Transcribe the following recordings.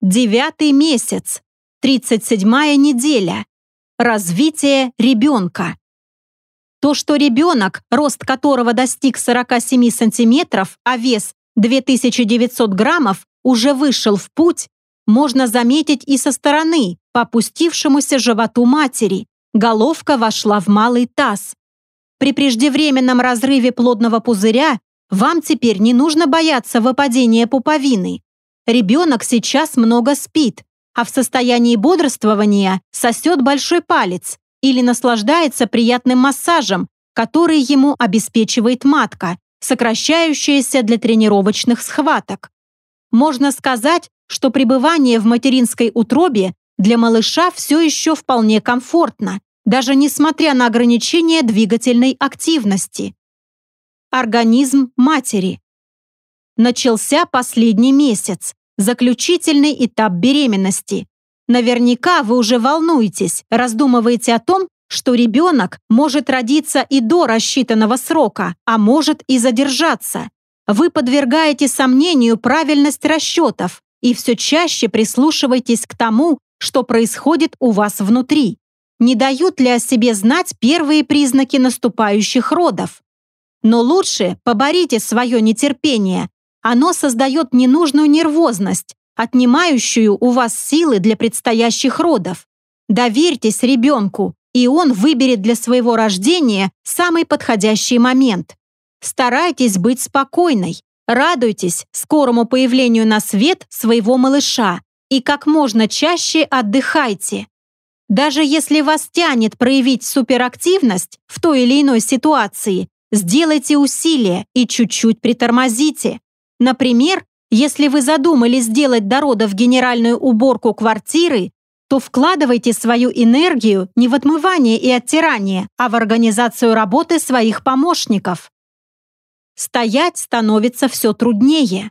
Девятый месяц. 37-я неделя. Развитие ребенка. То, что ребенок, рост которого достиг 47 сантиметров, а вес 2900 граммов, уже вышел в путь, можно заметить и со стороны, по опустившемуся животу матери. Головка вошла в малый таз. При преждевременном разрыве плодного пузыря вам теперь не нужно бояться выпадения пуповины. Ребенок сейчас много спит, а в состоянии бодрствования сосет большой палец или наслаждается приятным массажем, который ему обеспечивает матка, сокращающаяся для тренировочных схваток. Можно сказать, что пребывание в материнской утробе для малыша все еще вполне комфортно, даже несмотря на ограничение двигательной активности. Организм матери. Начался последний месяц, заключительный этап беременности. Наверняка вы уже волнуетесь, раздумываете о том, что ребенок может родиться и до рассчитанного срока, а может и задержаться. Вы подвергаете сомнению правильность расчетов и все чаще прислушиваетесь к тому, что происходит у вас внутри. Не дают ли о себе знать первые признаки наступающих родов? Но лучше поборите свое нетерпение, оно создает ненужную нервозность, отнимающую у вас силы для предстоящих родов. Доверьтесь ребенку, и он выберет для своего рождения самый подходящий момент. Старайтесь быть спокойной, радуйтесь скорому появлению на свет своего малыша и как можно чаще отдыхайте. Даже если вас тянет проявить суперактивность в той или иной ситуации, сделайте усилие и чуть-чуть притормозите. Например, если вы задумали сделать до родов генеральную уборку квартиры, то вкладывайте свою энергию не в отмывание и оттирание, а в организацию работы своих помощников. Стоять становится все труднее.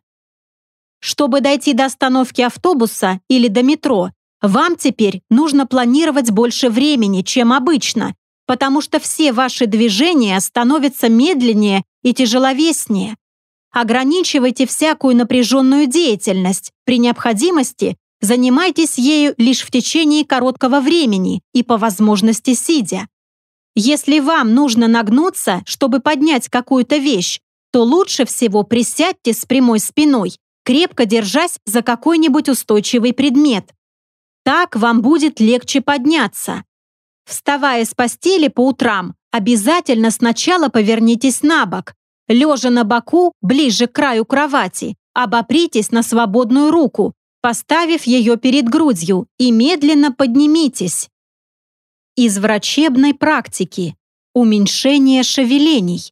Чтобы дойти до остановки автобуса или до метро, вам теперь нужно планировать больше времени, чем обычно, потому что все ваши движения становятся медленнее и тяжеловеснее. Ограничивайте всякую напряженную деятельность. При необходимости занимайтесь ею лишь в течение короткого времени и по возможности сидя. Если вам нужно нагнуться, чтобы поднять какую-то вещь, то лучше всего присядьте с прямой спиной, крепко держась за какой-нибудь устойчивый предмет. Так вам будет легче подняться. Вставая с постели по утрам, обязательно сначала повернитесь на бок, Лежа на боку, ближе к краю кровати, обопритесь на свободную руку, поставив ее перед грудью, и медленно поднимитесь. Из врачебной практики. Уменьшение шевелений.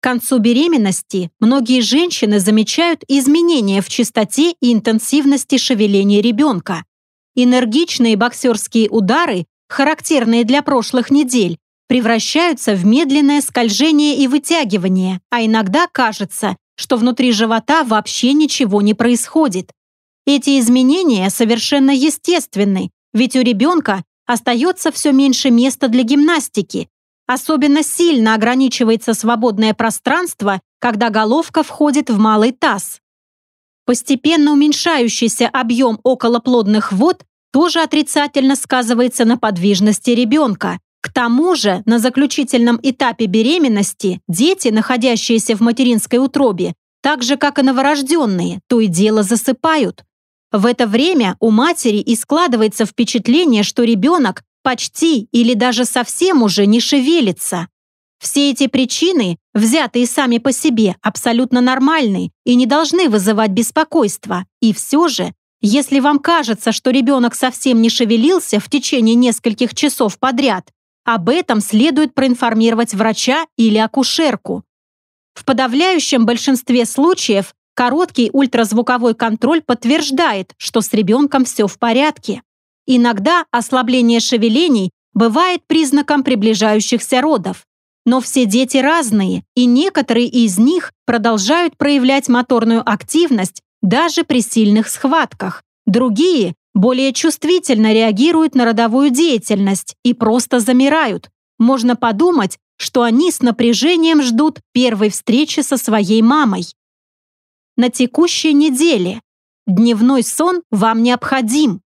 К концу беременности многие женщины замечают изменения в частоте и интенсивности шевеления ребенка. Энергичные боксерские удары, характерные для прошлых недель, превращаются в медленное скольжение и вытягивание, а иногда кажется, что внутри живота вообще ничего не происходит. Эти изменения совершенно естественны, ведь у ребенка остается все меньше места для гимнастики. Особенно сильно ограничивается свободное пространство, когда головка входит в малый таз. Постепенно уменьшающийся объем околоплодных вод тоже отрицательно сказывается на подвижности ребенка. К тому же на заключительном этапе беременности дети, находящиеся в материнской утробе, так же, как и новорожденные, то и дело засыпают. В это время у матери и складывается впечатление, что ребенок почти или даже совсем уже не шевелится. Все эти причины, взятые сами по себе, абсолютно нормальны и не должны вызывать беспокойства. И все же, если вам кажется, что ребенок совсем не шевелился в течение нескольких часов подряд, об этом следует проинформировать врача или акушерку. В подавляющем большинстве случаев короткий ультразвуковой контроль подтверждает, что с ребенком все в порядке. Иногда ослабление шевелений бывает признаком приближающихся родов. Но все дети разные, и некоторые из них продолжают проявлять моторную активность даже при сильных схватках. Другие более чувствительно реагируют на родовую деятельность и просто замирают. Можно подумать, что они с напряжением ждут первой встречи со своей мамой. На текущей неделе Дневной сон вам необходим.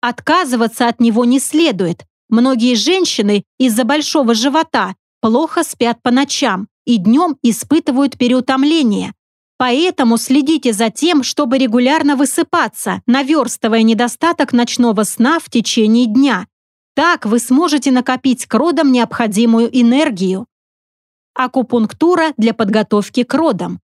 Отказываться от него не следует. Многие женщины из-за большого живота плохо спят по ночам и днем испытывают переутомление. Поэтому следите за тем, чтобы регулярно высыпаться, наверстывая недостаток ночного сна в течение дня. Так вы сможете накопить к родам необходимую энергию. Акупунктура для подготовки к родам.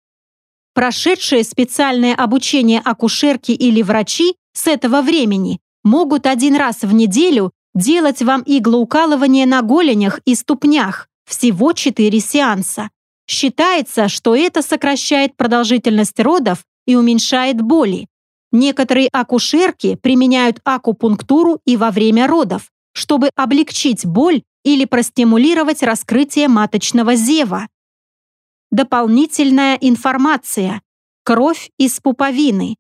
Прошедшие специальное обучение акушерки или врачи с этого времени могут один раз в неделю делать вам иглоукалывание на голенях и ступнях, всего 4 сеанса. Считается, что это сокращает продолжительность родов и уменьшает боли. Некоторые акушерки применяют акупунктуру и во время родов, чтобы облегчить боль или простимулировать раскрытие маточного зева. Дополнительная информация. Кровь из пуповины.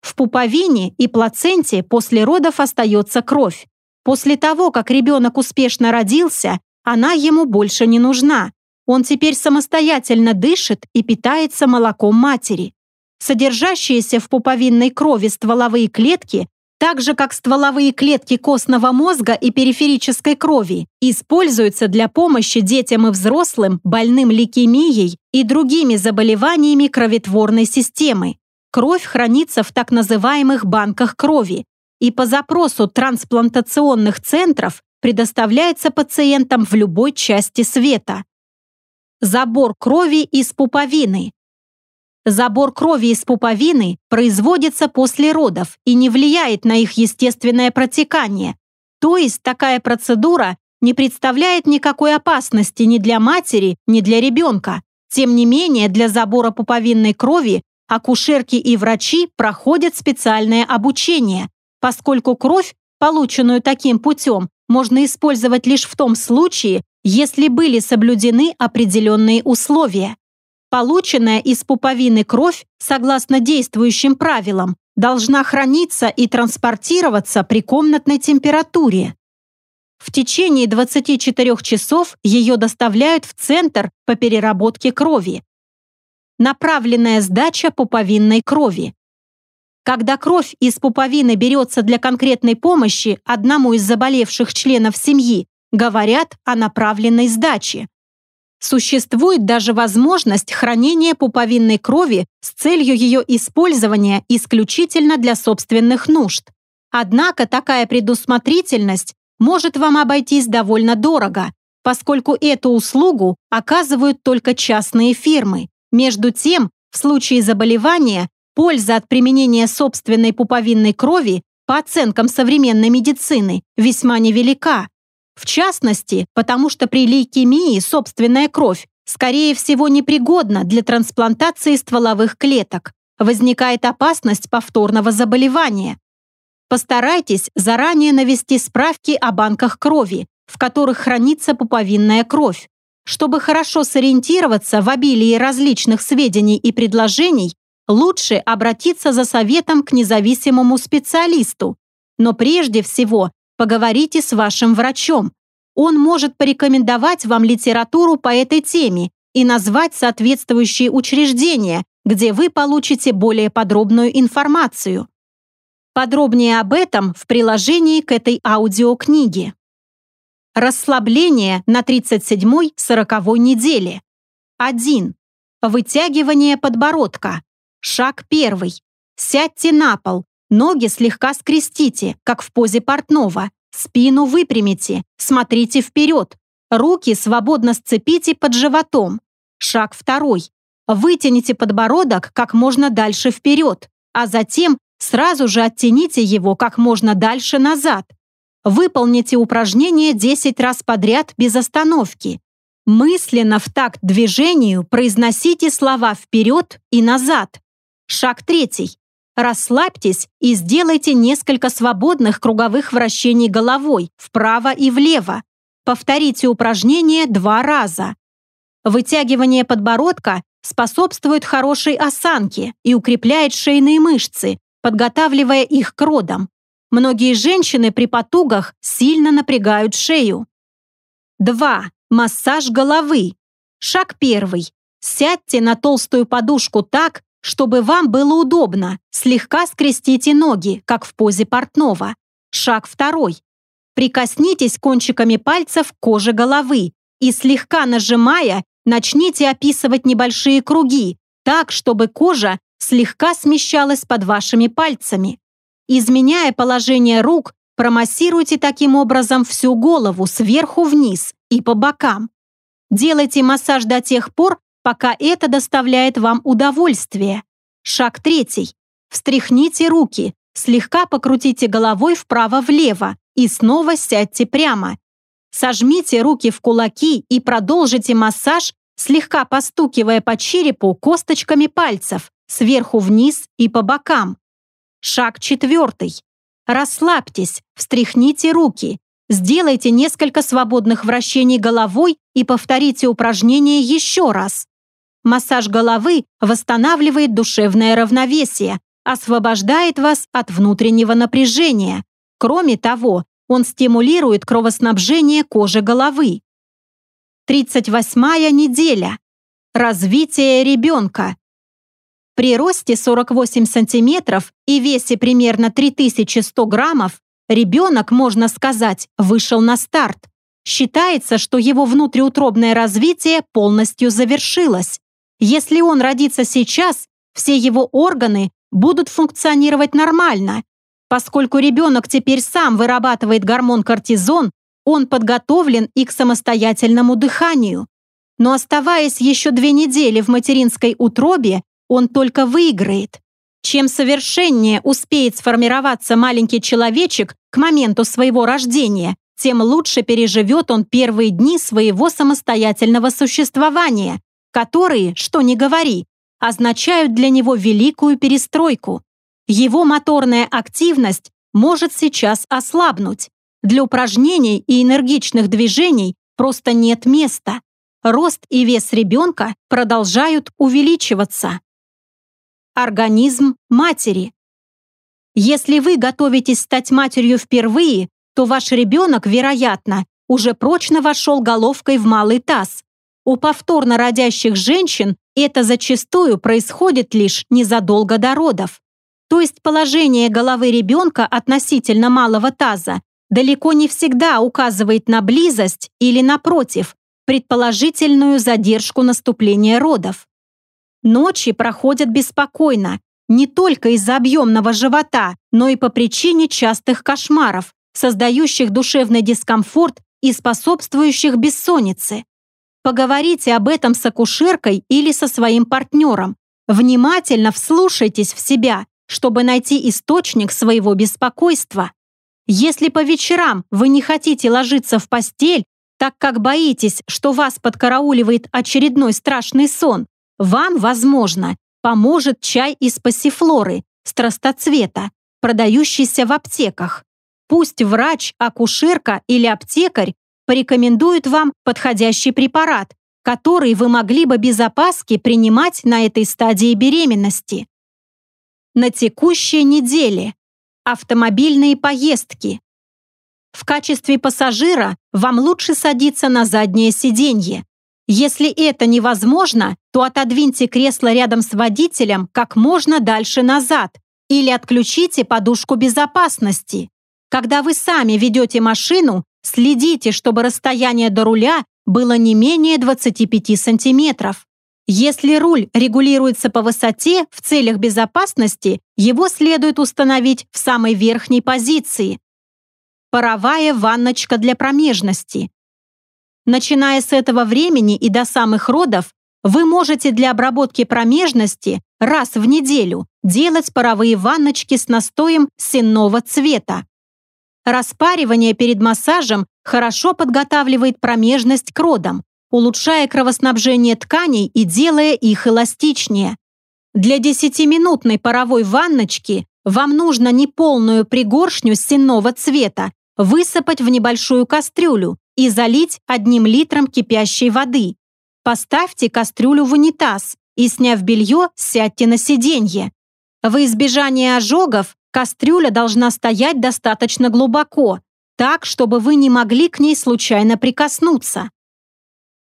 В пуповине и плаценте после родов остается кровь. После того, как ребенок успешно родился, она ему больше не нужна. Он теперь самостоятельно дышит и питается молоком матери. Содержащиеся в пуповинной крови стволовые клетки так же как стволовые клетки костного мозга и периферической крови, используются для помощи детям и взрослым, больным лейкемией и другими заболеваниями кроветворной системы. Кровь хранится в так называемых банках крови и по запросу трансплантационных центров предоставляется пациентам в любой части света. Забор крови из пуповины Забор крови из пуповины производится после родов и не влияет на их естественное протекание. То есть такая процедура не представляет никакой опасности ни для матери, ни для ребенка. Тем не менее, для забора пуповинной крови акушерки и врачи проходят специальное обучение, поскольку кровь, полученную таким путем, можно использовать лишь в том случае, если были соблюдены определенные условия. Полученная из пуповины кровь, согласно действующим правилам, должна храниться и транспортироваться при комнатной температуре. В течение 24 часов ее доставляют в Центр по переработке крови. Направленная сдача пуповинной крови. Когда кровь из пуповины берется для конкретной помощи одному из заболевших членов семьи, говорят о направленной сдаче. Существует даже возможность хранения пуповинной крови с целью ее использования исключительно для собственных нужд. Однако такая предусмотрительность может вам обойтись довольно дорого, поскольку эту услугу оказывают только частные фирмы. Между тем, в случае заболевания, польза от применения собственной пуповинной крови по оценкам современной медицины весьма невелика. В частности, потому что при лейкемии собственная кровь, скорее всего, непригодна для трансплантации стволовых клеток. Возникает опасность повторного заболевания. Постарайтесь заранее навести справки о банках крови, в которых хранится пуповинная кровь. Чтобы хорошо сориентироваться в обилии различных сведений и предложений, лучше обратиться за советом к независимому специалисту. Но прежде всего Поговорите с вашим врачом. Он может порекомендовать вам литературу по этой теме и назвать соответствующие учреждения, где вы получите более подробную информацию. Подробнее об этом в приложении к этой аудиокниге. Расслабление на 37-40 неделе. 1. Вытягивание подбородка. Шаг 1. Сядьте на пол, Ноги слегка скрестите, как в позе портного. Спину выпрямите, смотрите вперед. Руки свободно сцепите под животом. Шаг второй. Вытяните подбородок как можно дальше вперед, а затем сразу же оттяните его как можно дальше назад. Выполните упражнение 10 раз подряд без остановки. Мысленно в такт движению произносите слова «вперед» и «назад». Шаг третий. Расслабьтесь и сделайте несколько свободных круговых вращений головой вправо и влево. Повторите упражнение два раза. Вытягивание подбородка способствует хорошей осанке и укрепляет шейные мышцы, подготавливая их к родам. Многие женщины при потугах сильно напрягают шею. 2. Массаж головы. Шаг первый. Сядьте на толстую подушку так, чтобы вам было удобно, слегка скрестите ноги, как в позе портного. Шаг второй. Прикоснитесь кончиками пальцев к коже головы и, слегка нажимая, начните описывать небольшие круги, так, чтобы кожа слегка смещалась под вашими пальцами. Изменяя положение рук, промассируйте таким образом всю голову сверху вниз и по бокам. Делайте массаж до тех пор, пока это доставляет вам удовольствие. Шаг третий. Встряхните руки, слегка покрутите головой вправо-влево и снова сядьте прямо. Сожмите руки в кулаки и продолжите массаж, слегка постукивая по черепу косточками пальцев, сверху вниз и по бокам. Шаг четвертый. Расслабьтесь, встряхните руки, сделайте несколько свободных вращений головой и повторите упражнение еще раз. Массаж головы восстанавливает душевное равновесие, освобождает вас от внутреннего напряжения. Кроме того, он стимулирует кровоснабжение кожи головы. 38-я неделя. Развитие ребенка. При росте 48 сантиметров и весе примерно 3100 граммов ребенок, можно сказать, вышел на старт. Считается, что его внутриутробное развитие полностью завершилось. Если он родится сейчас, все его органы будут функционировать нормально. Поскольку ребенок теперь сам вырабатывает гормон кортизон, он подготовлен и к самостоятельному дыханию. Но оставаясь еще две недели в материнской утробе, он только выиграет. Чем совершеннее успеет сформироваться маленький человечек к моменту своего рождения, тем лучше переживет он первые дни своего самостоятельного существования, которые, что ни говори, означают для него великую перестройку. Его моторная активность может сейчас ослабнуть. Для упражнений и энергичных движений просто нет места. Рост и вес ребенка продолжают увеличиваться. Организм матери. Если вы готовитесь стать матерью впервые, то ваш ребенок, вероятно, уже прочно вошел головкой в малый таз, у повторно родящих женщин это зачастую происходит лишь незадолго до родов. То есть положение головы ребенка относительно малого таза далеко не всегда указывает на близость или, напротив, предположительную задержку наступления родов. Ночи проходят беспокойно, не только из-за объемного живота, но и по причине частых кошмаров, создающих душевный дискомфорт и способствующих бессоннице. Поговорите об этом с акушеркой или со своим партнером. Внимательно вслушайтесь в себя, чтобы найти источник своего беспокойства. Если по вечерам вы не хотите ложиться в постель, так как боитесь, что вас подкарауливает очередной страшный сон, вам, возможно, поможет чай из пассифлоры, страстоцвета, продающийся в аптеках. Пусть врач, акушерка или аптекарь порекомендуют вам подходящий препарат, который вы могли бы без опаски принимать на этой стадии беременности. На текущей неделе. Автомобильные поездки. В качестве пассажира вам лучше садиться на заднее сиденье. Если это невозможно, то отодвиньте кресло рядом с водителем как можно дальше назад или отключите подушку безопасности. Когда вы сами ведете машину, Следите, чтобы расстояние до руля было не менее 25 сантиметров. Если руль регулируется по высоте в целях безопасности, его следует установить в самой верхней позиции. Паровая ванночка для промежности. Начиная с этого времени и до самых родов, вы можете для обработки промежности раз в неделю делать паровые ванночки с настоем сенного цвета. Распаривание перед массажем хорошо подготавливает промежность к родам, улучшая кровоснабжение тканей и делая их эластичнее. Для 10-минутной паровой ванночки вам нужно неполную пригоршню сенного цвета высыпать в небольшую кастрюлю и залить одним литром кипящей воды. Поставьте кастрюлю в унитаз и, сняв белье, сядьте на сиденье. Во избежание ожогов Кастрюля должна стоять достаточно глубоко, так, чтобы вы не могли к ней случайно прикоснуться.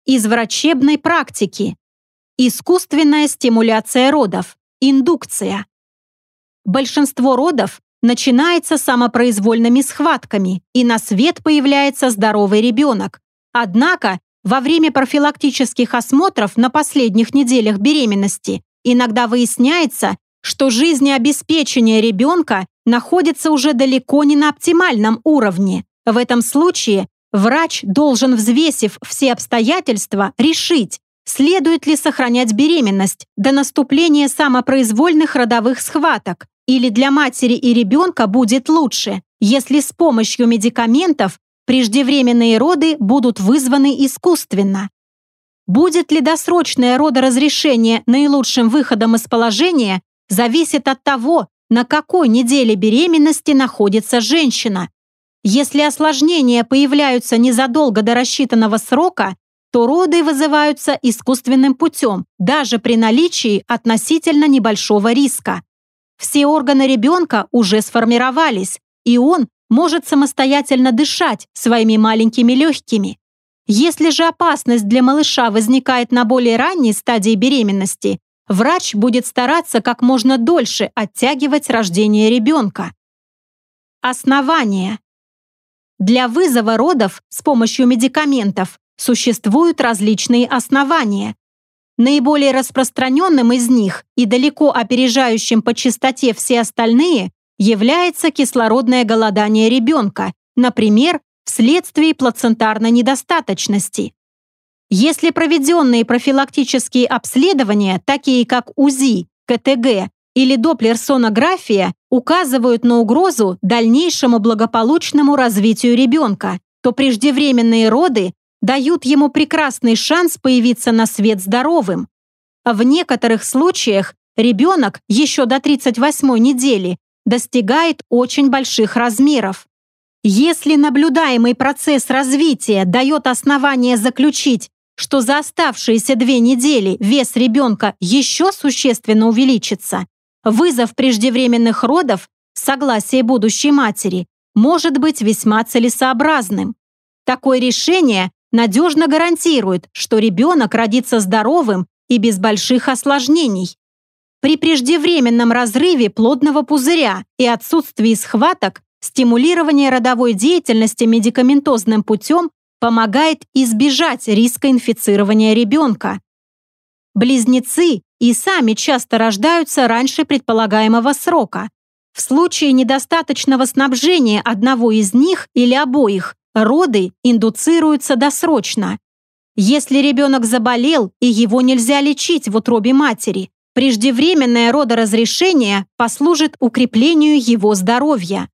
Из врачебной практики. Искусственная стимуляция родов. индукция. Большинство родов начинается самопроизвольными схватками, и на свет появляется здоровый ребенок. Однако во время профилактических осмотров на последних неделях беременности иногда выясняется, что жизнеобеспечение ребенка находится уже далеко не на оптимальном уровне. В этом случае врач должен, взвесив все обстоятельства, решить, следует ли сохранять беременность до наступления самопроизвольных родовых схваток, или для матери и ребенка будет лучше, если с помощью медикаментов преждевременные роды будут вызваны искусственно. Будет ли досрочное родоразрешение наилучшим выходом из положения, зависит от того, на какой неделе беременности находится женщина. Если осложнения появляются незадолго до рассчитанного срока, то роды вызываются искусственным путем, даже при наличии относительно небольшого риска. Все органы ребенка уже сформировались, и он может самостоятельно дышать своими маленькими легкими. Если же опасность для малыша возникает на более ранней стадии беременности, врач будет стараться как можно дольше оттягивать рождение ребенка. Основания. Для вызова родов с помощью медикаментов существуют различные основания. Наиболее распространенным из них и далеко опережающим по частоте все остальные является кислородное голодание ребенка, например, вследствие плацентарной недостаточности. Если проведенные профилактические обследования, такие как УЗИ, КТГ или доплерсонография, указывают на угрозу дальнейшему благополучному развитию ребенка, то преждевременные роды дают ему прекрасный шанс появиться на свет здоровым. В некоторых случаях ребенок еще до 38 недели достигает очень больших размеров. Если наблюдаемый процесс развития дает основание заключить, что за оставшиеся две недели вес ребенка еще существенно увеличится, вызов преждевременных родов в согласии будущей матери может быть весьма целесообразным. Такое решение надежно гарантирует, что ребенок родится здоровым и без больших осложнений. При преждевременном разрыве плодного пузыря и отсутствии схваток стимулирование родовой деятельности медикаментозным путем помогает избежать риска инфицирования ребенка. Близнецы и сами часто рождаются раньше предполагаемого срока. В случае недостаточного снабжения одного из них или обоих, роды индуцируются досрочно. Если ребенок заболел и его нельзя лечить в утробе матери, преждевременное родоразрешение послужит укреплению его здоровья.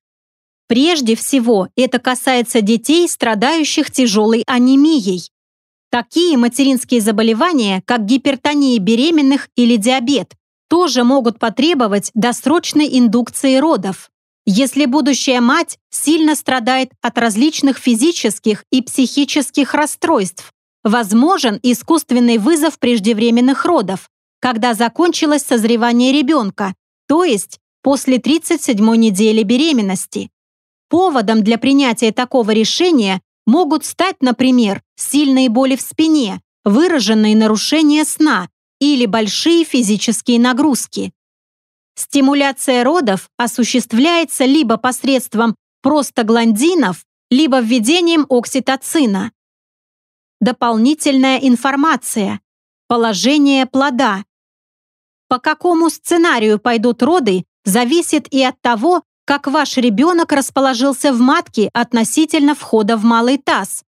Прежде всего, это касается детей, страдающих тяжелой анемией. Такие материнские заболевания, как гипертония беременных или диабет, тоже могут потребовать досрочной индукции родов. Если будущая мать сильно страдает от различных физических и психических расстройств, возможен искусственный вызов преждевременных родов, когда закончилось созревание ребенка, то есть после 37 недели беременности. Поводом для принятия такого решения могут стать, например, сильные боли в спине, выраженные нарушения сна или большие физические нагрузки. Стимуляция родов осуществляется либо посредством простагландинов, либо введением окситоцина. Дополнительная информация. Положение плода. По какому сценарию пойдут роды, зависит и от того, как ваш ребенок расположился в матке относительно входа в малый таз.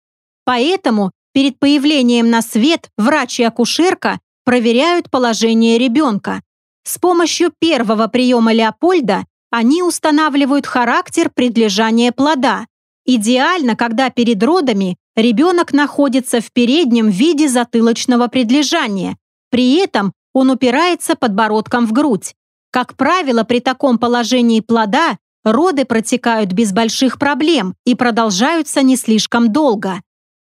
Поэтому перед появлением на свет врач и акушерка проверяют положение ребенка. С помощью первого приема Леопольда они устанавливают характер предлежания плода. Идеально, когда перед родами ребенок находится в переднем виде затылочного предлежания. При этом он упирается подбородком в грудь. Как правило, при таком положении плода роды протекают без больших проблем и продолжаются не слишком долго.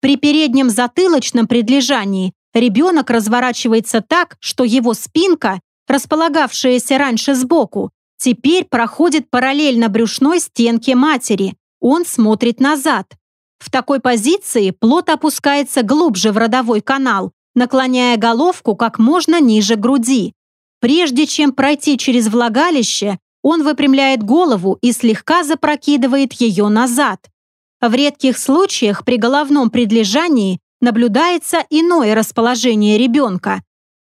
При переднем затылочном предлежании ребенок разворачивается так, что его спинка, располагавшаяся раньше сбоку, теперь проходит параллельно брюшной стенке матери. Он смотрит назад. В такой позиции плод опускается глубже в родовой канал, наклоняя головку как можно ниже груди. Прежде чем пройти через влагалище, он выпрямляет голову и слегка запрокидывает ее назад. В редких случаях при головном предлежании наблюдается иное расположение ребенка.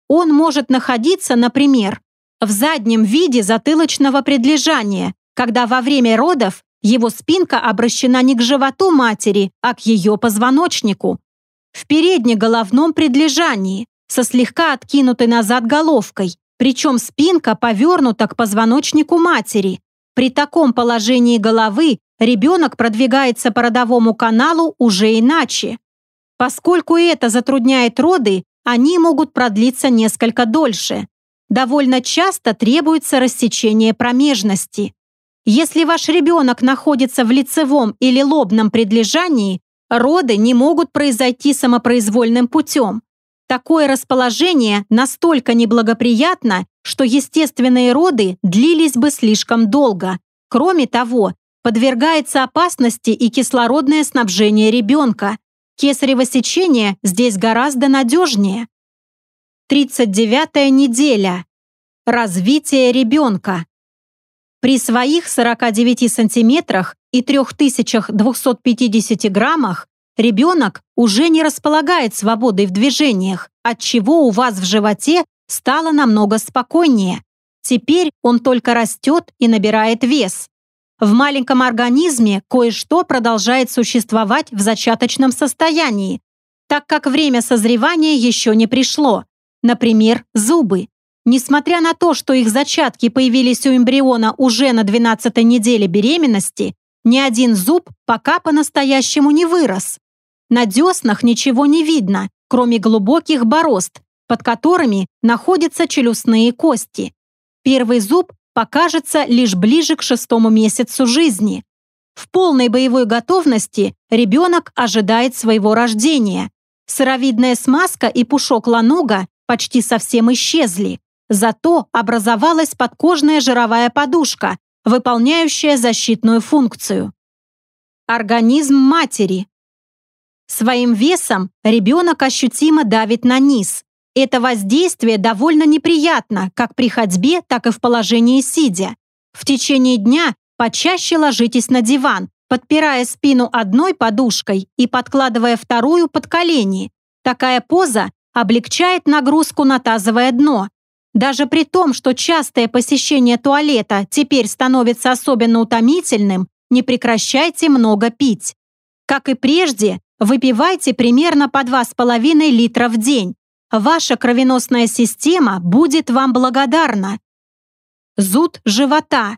Он может находиться, например, в заднем виде затылочного предлежания, когда во время родов его спинка обращена не к животу матери, а к ее позвоночнику. В переднеголовном предлежании, со слегка откинутой назад головкой, причем спинка повернута к позвоночнику матери. При таком положении головы ребенок продвигается по родовому каналу уже иначе. Поскольку это затрудняет роды, они могут продлиться несколько дольше. Довольно часто требуется рассечение промежности. Если ваш ребенок находится в лицевом или лобном предлежании, роды не могут произойти самопроизвольным путем. Такое расположение настолько неблагоприятно, что естественные роды длились бы слишком долго. Кроме того, подвергается опасности и кислородное снабжение ребенка. Кесарево сечение здесь гораздо надежнее. 39 неделя. Развитие ребенка. При своих 49 сантиметрах и 3250 граммах ребенок уже не располагает свободой в движениях, отчего у вас в животе стало намного спокойнее. Теперь он только растет и набирает вес. В маленьком организме кое-что продолжает существовать в зачаточном состоянии, так как время созревания еще не пришло. Например, зубы. Несмотря на то, что их зачатки появились у эмбриона уже на 12 неделе беременности, ни один зуб пока по-настоящему не вырос. На деснах ничего не видно, кроме глубоких борозд, под которыми находятся челюстные кости. Первый зуб покажется лишь ближе к шестому месяцу жизни. В полной боевой готовности ребенок ожидает своего рождения. Сыровидная смазка и пушок лануга почти совсем исчезли. Зато образовалась подкожная жировая подушка, выполняющая защитную функцию. Организм матери. Своим весом ребенок ощутимо давит на низ. Это воздействие довольно неприятно как при ходьбе, так и в положении сидя. В течение дня почаще ложитесь на диван, подпирая спину одной подушкой и подкладывая вторую под колени. Такая поза облегчает нагрузку на тазовое дно. Даже при том, что частое посещение туалета теперь становится особенно утомительным, не прекращайте много пить. Как и прежде, выпивайте примерно по 2,5 литра в день. Ваша кровеносная система будет вам благодарна. Зуд живота.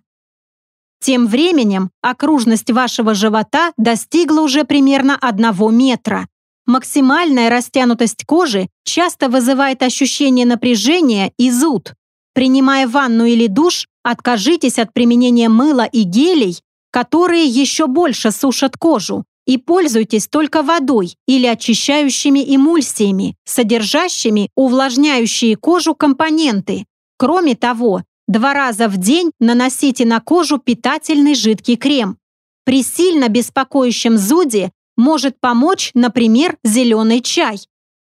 Тем временем окружность вашего живота достигла уже примерно 1 метра. Максимальная растянутость кожи часто вызывает ощущение напряжения и зуд. Принимая ванну или душ, откажитесь от применения мыла и гелей, которые еще больше сушат кожу, и пользуйтесь только водой или очищающими эмульсиями, содержащими увлажняющие кожу компоненты. Кроме того, два раза в день наносите на кожу питательный жидкий крем. При сильно беспокоящем зуде может помочь, например, зеленый чай.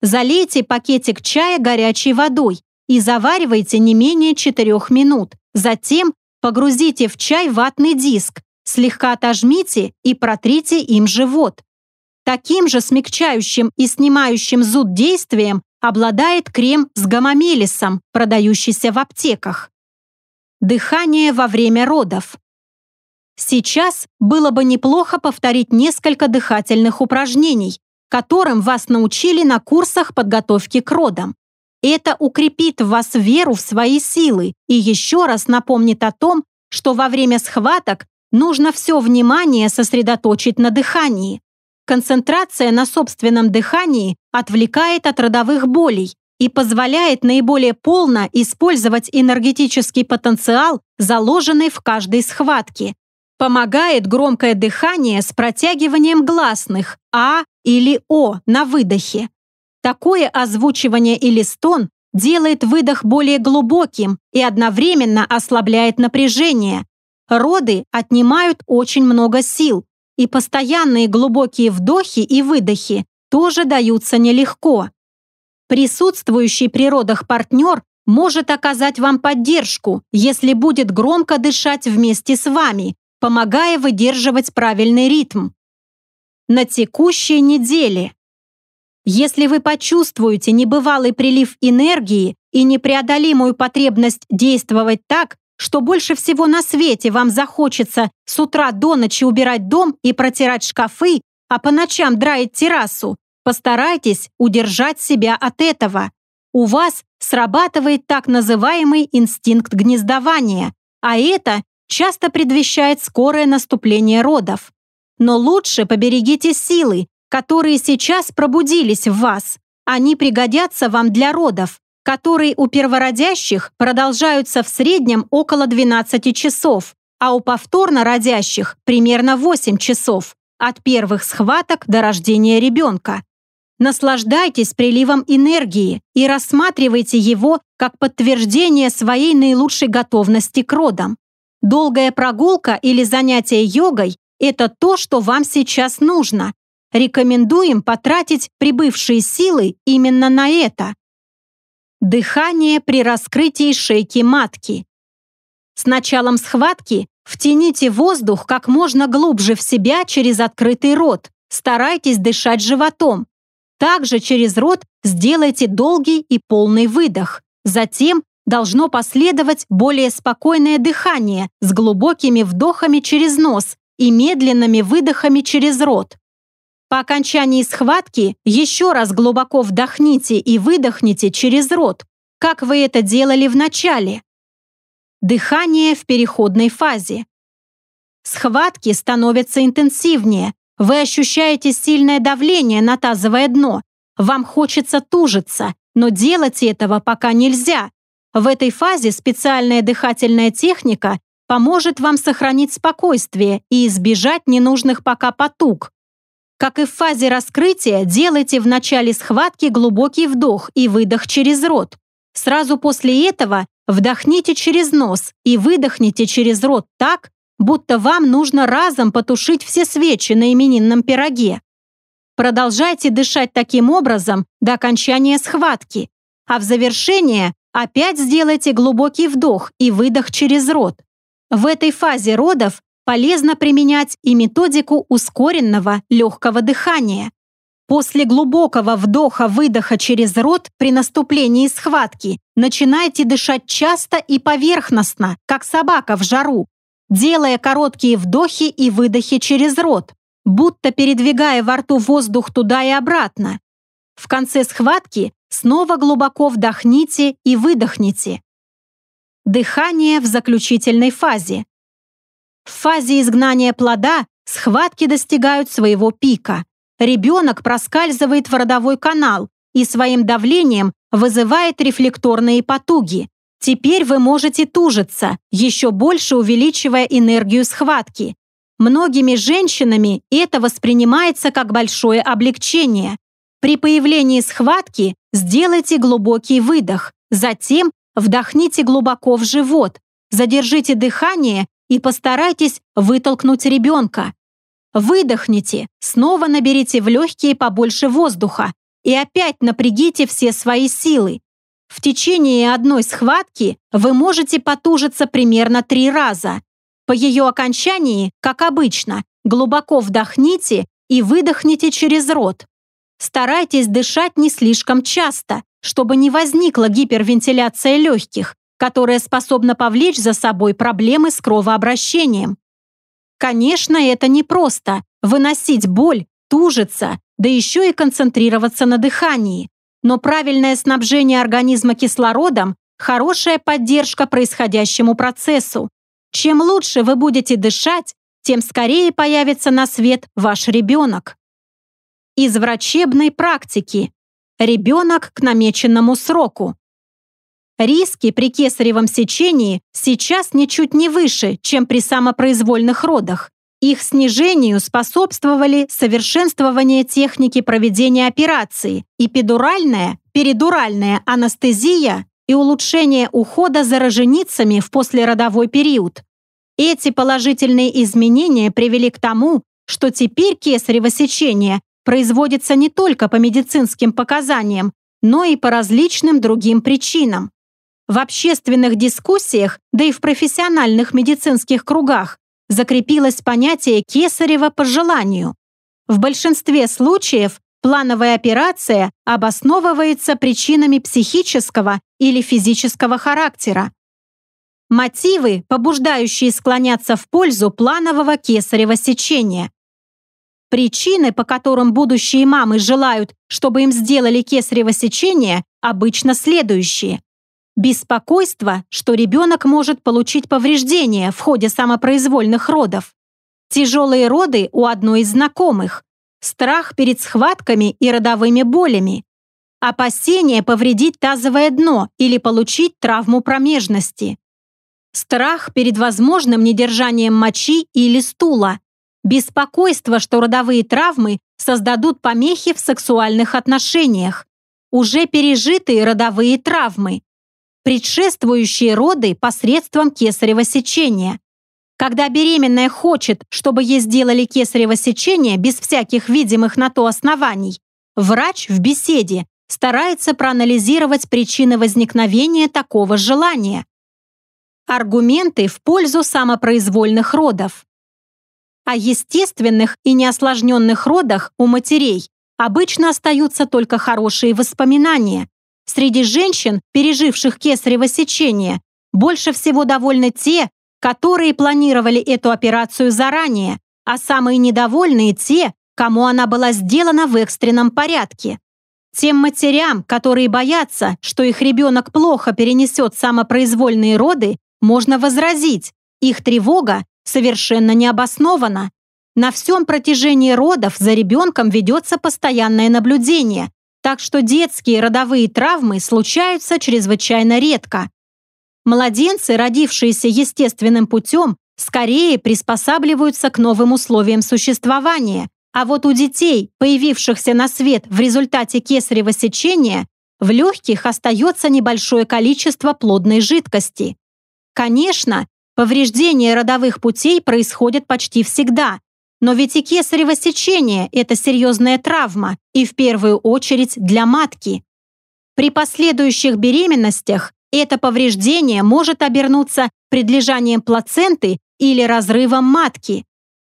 Залейте пакетик чая горячей водой и заваривайте не менее 4 минут. Затем погрузите в чай ватный диск, слегка отожмите и протрите им живот. Таким же смягчающим и снимающим зуд действием обладает крем с гамамелисом, продающийся в аптеках. Дыхание во время родов. Сейчас было бы неплохо повторить несколько дыхательных упражнений, которым вас научили на курсах подготовки к родам. Это укрепит в вас веру в свои силы и еще раз напомнит о том, что во время схваток нужно все внимание сосредоточить на дыхании. Концентрация на собственном дыхании отвлекает от родовых болей и позволяет наиболее полно использовать энергетический потенциал, заложенный в каждой схватке, Помогает громкое дыхание с протягиванием гласных «а» или «о» на выдохе. Такое озвучивание или стон делает выдох более глубоким и одновременно ослабляет напряжение. Роды отнимают очень много сил, и постоянные глубокие вдохи и выдохи тоже даются нелегко. Присутствующий при родах партнер может оказать вам поддержку, если будет громко дышать вместе с вами, помогая выдерживать правильный ритм. На текущей неделе. Если вы почувствуете небывалый прилив энергии и непреодолимую потребность действовать так, что больше всего на свете вам захочется с утра до ночи убирать дом и протирать шкафы, а по ночам драить террасу, постарайтесь удержать себя от этого. У вас срабатывает так называемый инстинкт гнездования, а это часто предвещает скорое наступление родов. Но лучше поберегите силы, которые сейчас пробудились в вас. Они пригодятся вам для родов, которые у первородящих продолжаются в среднем около 12 часов, а у повторно родящих примерно 8 часов от первых схваток до рождения ребенка. Наслаждайтесь приливом энергии и рассматривайте его как подтверждение своей наилучшей готовности к родам. Долгая прогулка или занятие йогой – это то, что вам сейчас нужно. Рекомендуем потратить прибывшие силы именно на это. Дыхание при раскрытии шейки матки. С началом схватки втяните воздух как можно глубже в себя через открытый рот. Старайтесь дышать животом, также через рот сделайте долгий и полный выдох. Затем должно последовать более спокойное дыхание с глубокими вдохами через нос и медленными выдохами через рот. По окончании схватки еще раз глубоко вдохните и выдохните через рот, как вы это делали в начале. Дыхание в переходной фазе. Схватки становятся интенсивнее, вы ощущаете сильное давление на тазовое дно. Вам хочется тужиться, но делать этого пока нельзя. В этой фазе специальная дыхательная техника поможет вам сохранить спокойствие и избежать ненужных пока потуг. Как и в фазе раскрытия, делайте в начале схватки глубокий вдох и выдох через рот. Сразу после этого вдохните через нос и выдохните через рот так, будто вам нужно разом потушить все свечи на именинном пироге. Продолжайте дышать таким образом до окончания схватки, а в завершение опять сделайте глубокий вдох и выдох через рот. В этой фазе родов полезно применять и методику ускоренного легкого дыхания. После глубокого вдоха-выдоха через рот при наступлении схватки начинайте дышать часто и поверхностно, как собака в жару, делая короткие вдохи и выдохи через рот, будто передвигая во рту воздух туда и обратно. В конце схватки снова глубоко вдохните и выдохните. Дыхание в заключительной фазе. В фазе изгнания плода схватки достигают своего пика. Ребенок проскальзывает в родовой канал и своим давлением вызывает рефлекторные потуги, Теперь вы можете тужиться, еще больше увеличивая энергию схватки. Многими женщинами это воспринимается как большое облегчение. При появлении схватки сделайте глубокий выдох, затем вдохните глубоко в живот, задержите дыхание и постарайтесь вытолкнуть ребенка. Выдохните, снова наберите в легкие побольше воздуха и опять напрягите все свои силы. В течение одной схватки вы можете потужиться примерно три раза. По ее окончании, как обычно, глубоко вдохните и выдохните через рот. Старайтесь дышать не слишком часто, чтобы не возникла гипервентиляция легких, которая способна повлечь за собой проблемы с кровообращением. Конечно, это непросто – выносить боль, тужиться, да еще и концентрироваться на дыхании. Но правильное снабжение организма кислородом – хорошая поддержка происходящему процессу. Чем лучше вы будете дышать, тем скорее появится на свет ваш ребенок. Из врачебной практики. Ребенок к намеченному сроку. Риски при кесаревом сечении сейчас ничуть не выше, чем при самопроизвольных родах. Их снижению способствовали совершенствование техники проведения операции, эпидуральная, перидуральная анестезия и улучшение ухода за роженицами в послеродовой период. Эти положительные изменения привели к тому, что теперь кесарево сечение производится не только по медицинским показаниям, но и по различным другим причинам. В общественных дискуссиях, да и в профессиональных медицинских кругах закрепилось понятие кесарева по желанию. В большинстве случаев плановая операция обосновывается причинами психического или физического характера. Мотивы, побуждающие склоняться в пользу планового кесарева сечения. Причины, по которым будущие мамы желают, чтобы им сделали кесарево сечение, обычно следующие. Беспокойство, что ребенок может получить повреждения в ходе самопроизвольных родов. Тяжелые роды у одной из знакомых. Страх перед схватками и родовыми болями. Опасение повредить тазовое дно или получить травму промежности. Страх перед возможным недержанием мочи или стула. Беспокойство, что родовые травмы создадут помехи в сексуальных отношениях. Уже пережитые родовые травмы. Предшествующие роды посредством кесарево сечения. Когда беременная хочет, чтобы ей сделали кесарево сечение без всяких видимых на то оснований, врач в беседе старается проанализировать причины возникновения такого желания. Аргументы в пользу самопроизвольных родов. О естественных и неосложненных родах у матерей обычно остаются только хорошие воспоминания. Среди женщин, переживших кесарево сечение, больше всего довольны те, которые планировали эту операцию заранее, а самые недовольные те, кому она была сделана в экстренном порядке. Тем матерям, которые боятся, что их ребенок плохо перенесет самопроизвольные роды, можно возразить, их тревога совершенно необоснована. На всем протяжении родов за ребенком ведется постоянное наблюдение, так что детские родовые травмы случаются чрезвычайно редко. Младенцы, родившиеся естественным путем, скорее приспосабливаются к новым условиям существования, а вот у детей, появившихся на свет в результате кесарево сечения, в легких остается небольшое количество плодной жидкости. Конечно, повреждение родовых путей происходит почти всегда, но ведь и кесарево сечение – это серьезная травма, и в первую очередь для матки. При последующих беременностях это повреждение может обернуться предлежанием плаценты или разрывом матки.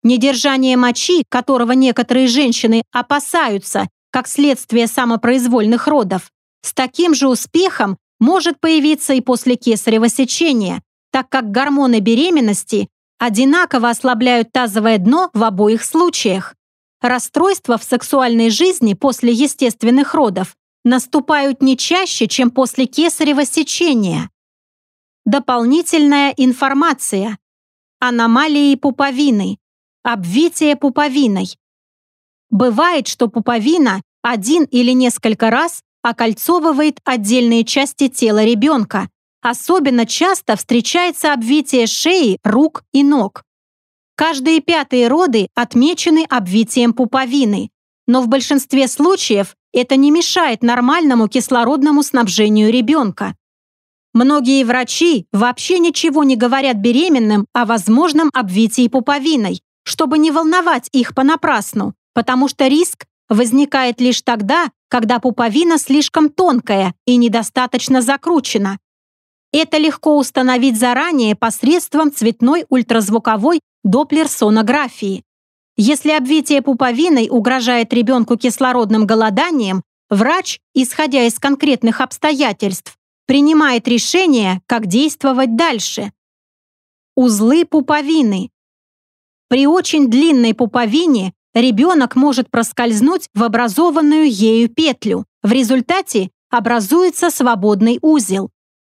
Недержание мочи, которого некоторые женщины опасаются как следствие самопроизвольных родов, с таким же успехом может появиться и после кесарево сечения, так как гормоны беременности одинаково ослабляют тазовое дно в обоих случаях. Расстройства в сексуальной жизни после естественных родов наступают не чаще, чем после кесарево сечения. Дополнительная информация. Аномалии пуповины. Обвитие пуповиной. Бывает, что пуповина один или несколько раз окольцовывает отдельные части тела ребенка. Особенно часто встречается обвитие шеи, рук и ног. Каждые пятые роды отмечены обвитием пуповины, но в большинстве случаев это не мешает нормальному кислородному снабжению ребенка. Многие врачи вообще ничего не говорят беременным о возможном обвитии пуповиной, чтобы не волновать их понапрасну, потому что риск возникает лишь тогда, когда пуповина слишком тонкая и недостаточно закручена. Это легко установить заранее посредством цветной ультразвуковой доплер-сонографии. Если обвитие пуповиной угрожает ребенку кислородным голоданием, врач, исходя из конкретных обстоятельств, принимает решение, как действовать дальше. Узлы пуповины. При очень длинной пуповине ребенок может проскользнуть в образованную ею петлю. В результате образуется свободный узел.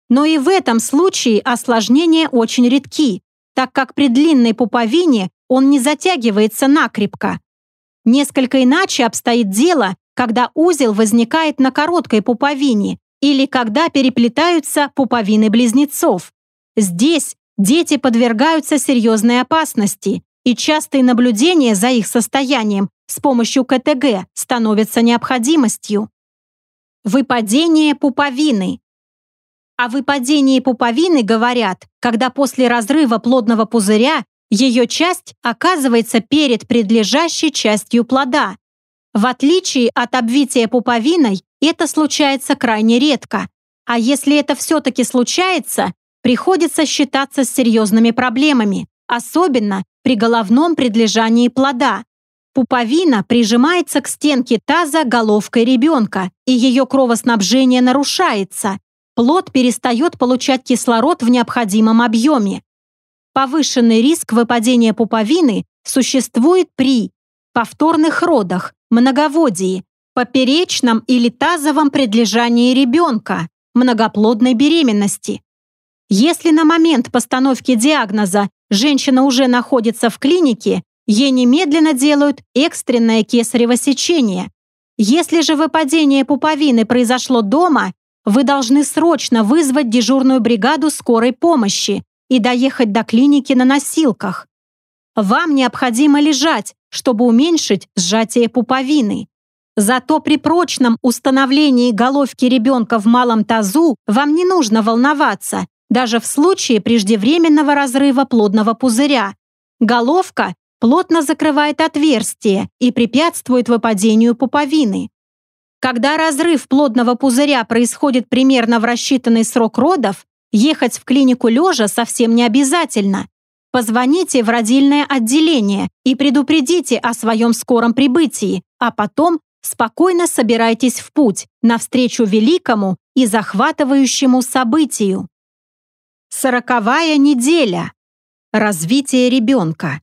Но и в этом случае осложнения очень редки, так как при длинной пуповине он не затягивается накрепко. Несколько иначе обстоит дело, когда узел возникает на короткой пуповине или когда переплетаются пуповины близнецов. Здесь дети подвергаются серьезной опасности, и частые наблюдения за их состоянием с помощью КТГ становятся необходимостью. Выпадение пуповины. О выпадении пуповины говорят, когда после разрыва плодного пузыря ее часть оказывается перед предлежащей частью плода. В отличие от обвития пуповиной, это случается крайне редко. А если это все-таки случается, приходится считаться с серьезными проблемами, особенно при головном предлежании плода. Пуповина прижимается к стенке таза головкой ребенка, и ее кровоснабжение нарушается. Плод перестает получать кислород в необходимом объеме. Повышенный риск выпадения пуповины существует при повторных родах, многоводии, поперечном или тазовом предлежании ребенка, многоплодной беременности. Если на момент постановки диагноза женщина уже находится в клинике, ей немедленно делают экстренное кесарево сечение. Если же выпадение пуповины произошло дома, вы должны срочно вызвать дежурную бригаду скорой помощи и доехать до клиники на носилках. Вам необходимо лежать, чтобы уменьшить сжатие пуповины. Зато при прочном установлении головки ребенка в малом тазу вам не нужно волноваться, даже в случае преждевременного разрыва плодного пузыря. Головка плотно закрывает отверстие и препятствует выпадению пуповины. Когда разрыв плодного пузыря происходит примерно в рассчитанный срок родов, ехать в клинику лежа совсем не обязательно. Позвоните в родильное отделение и предупредите о своем скором прибытии, а потом спокойно собирайтесь в путь навстречу великому и захватывающему событию. Сороковая неделя. Развитие ребенка.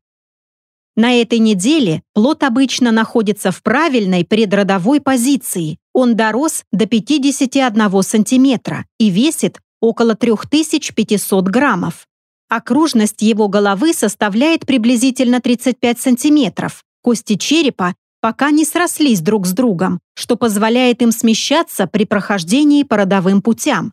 На этой неделе плод обычно находится в правильной предродовой позиции. Он дорос до 51 сантиметра и весит около 3500 граммов. Окружность его головы составляет приблизительно 35 сантиметров. Кости черепа пока не срослись друг с другом, что позволяет им смещаться при прохождении по родовым путям.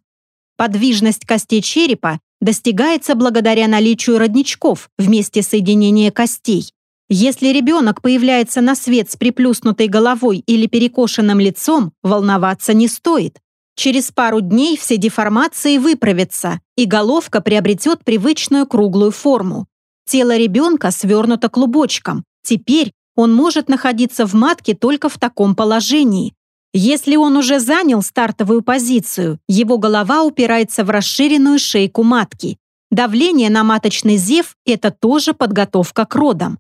Подвижность костей черепа достигается благодаря наличию родничков в месте соединения костей. Если ребенок появляется на свет с приплюснутой головой или перекошенным лицом, волноваться не стоит. Через пару дней все деформации выправятся, и головка приобретет привычную круглую форму. Тело ребенка свернуто клубочком. Теперь он может находиться в матке только в таком положении. Если он уже занял стартовую позицию, его голова упирается в расширенную шейку матки. Давление на маточный зев – это тоже подготовка к родам.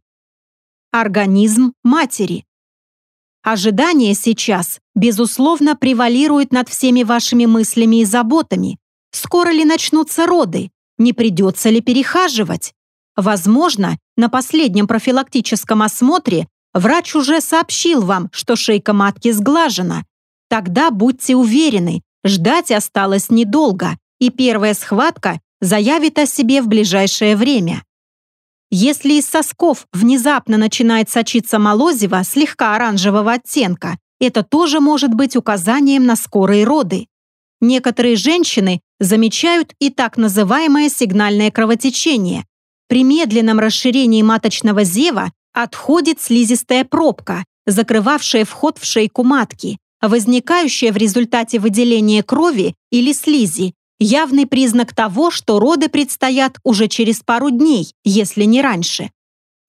Организм матери. Ожидание сейчас, безусловно, превалирует над всеми вашими мыслями и заботами. Скоро ли начнутся роды? Не придется ли перехаживать? Возможно, на последнем профилактическом осмотре врач уже сообщил вам, что шейка матки сглажена. Тогда будьте уверены, ждать осталось недолго, и первая схватка заявит о себе в ближайшее время. Если из сосков внезапно начинает сочиться молозиво слегка оранжевого оттенка, это тоже может быть указанием на скорые роды. Некоторые женщины замечают и так называемое сигнальное кровотечение. При медленном расширении маточного зева отходит слизистая пробка, закрывавшая вход в шейку матки, возникающая в результате выделения крови или слизи, явный признак того, что роды предстоят уже через пару дней, если не раньше.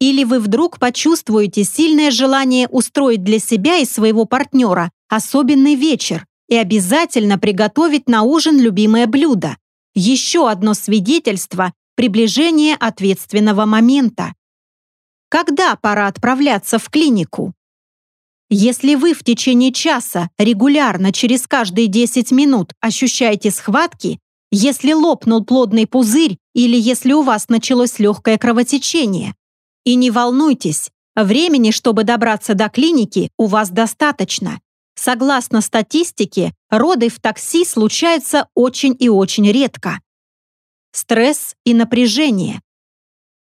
Или вы вдруг почувствуете сильное желание устроить для себя и своего партнера особенный вечер и обязательно приготовить на ужин любимое блюдо. Еще одно свидетельство приближения ответственного момента. Когда пора отправляться в клинику? Если вы в течение часа регулярно через каждые 10 минут ощущаете схватки, если лопнул плодный пузырь или если у вас началось легкое кровотечение. И не волнуйтесь, времени, чтобы добраться до клиники, у вас достаточно. Согласно статистике, роды в такси случаются очень и очень редко. Стресс и напряжение.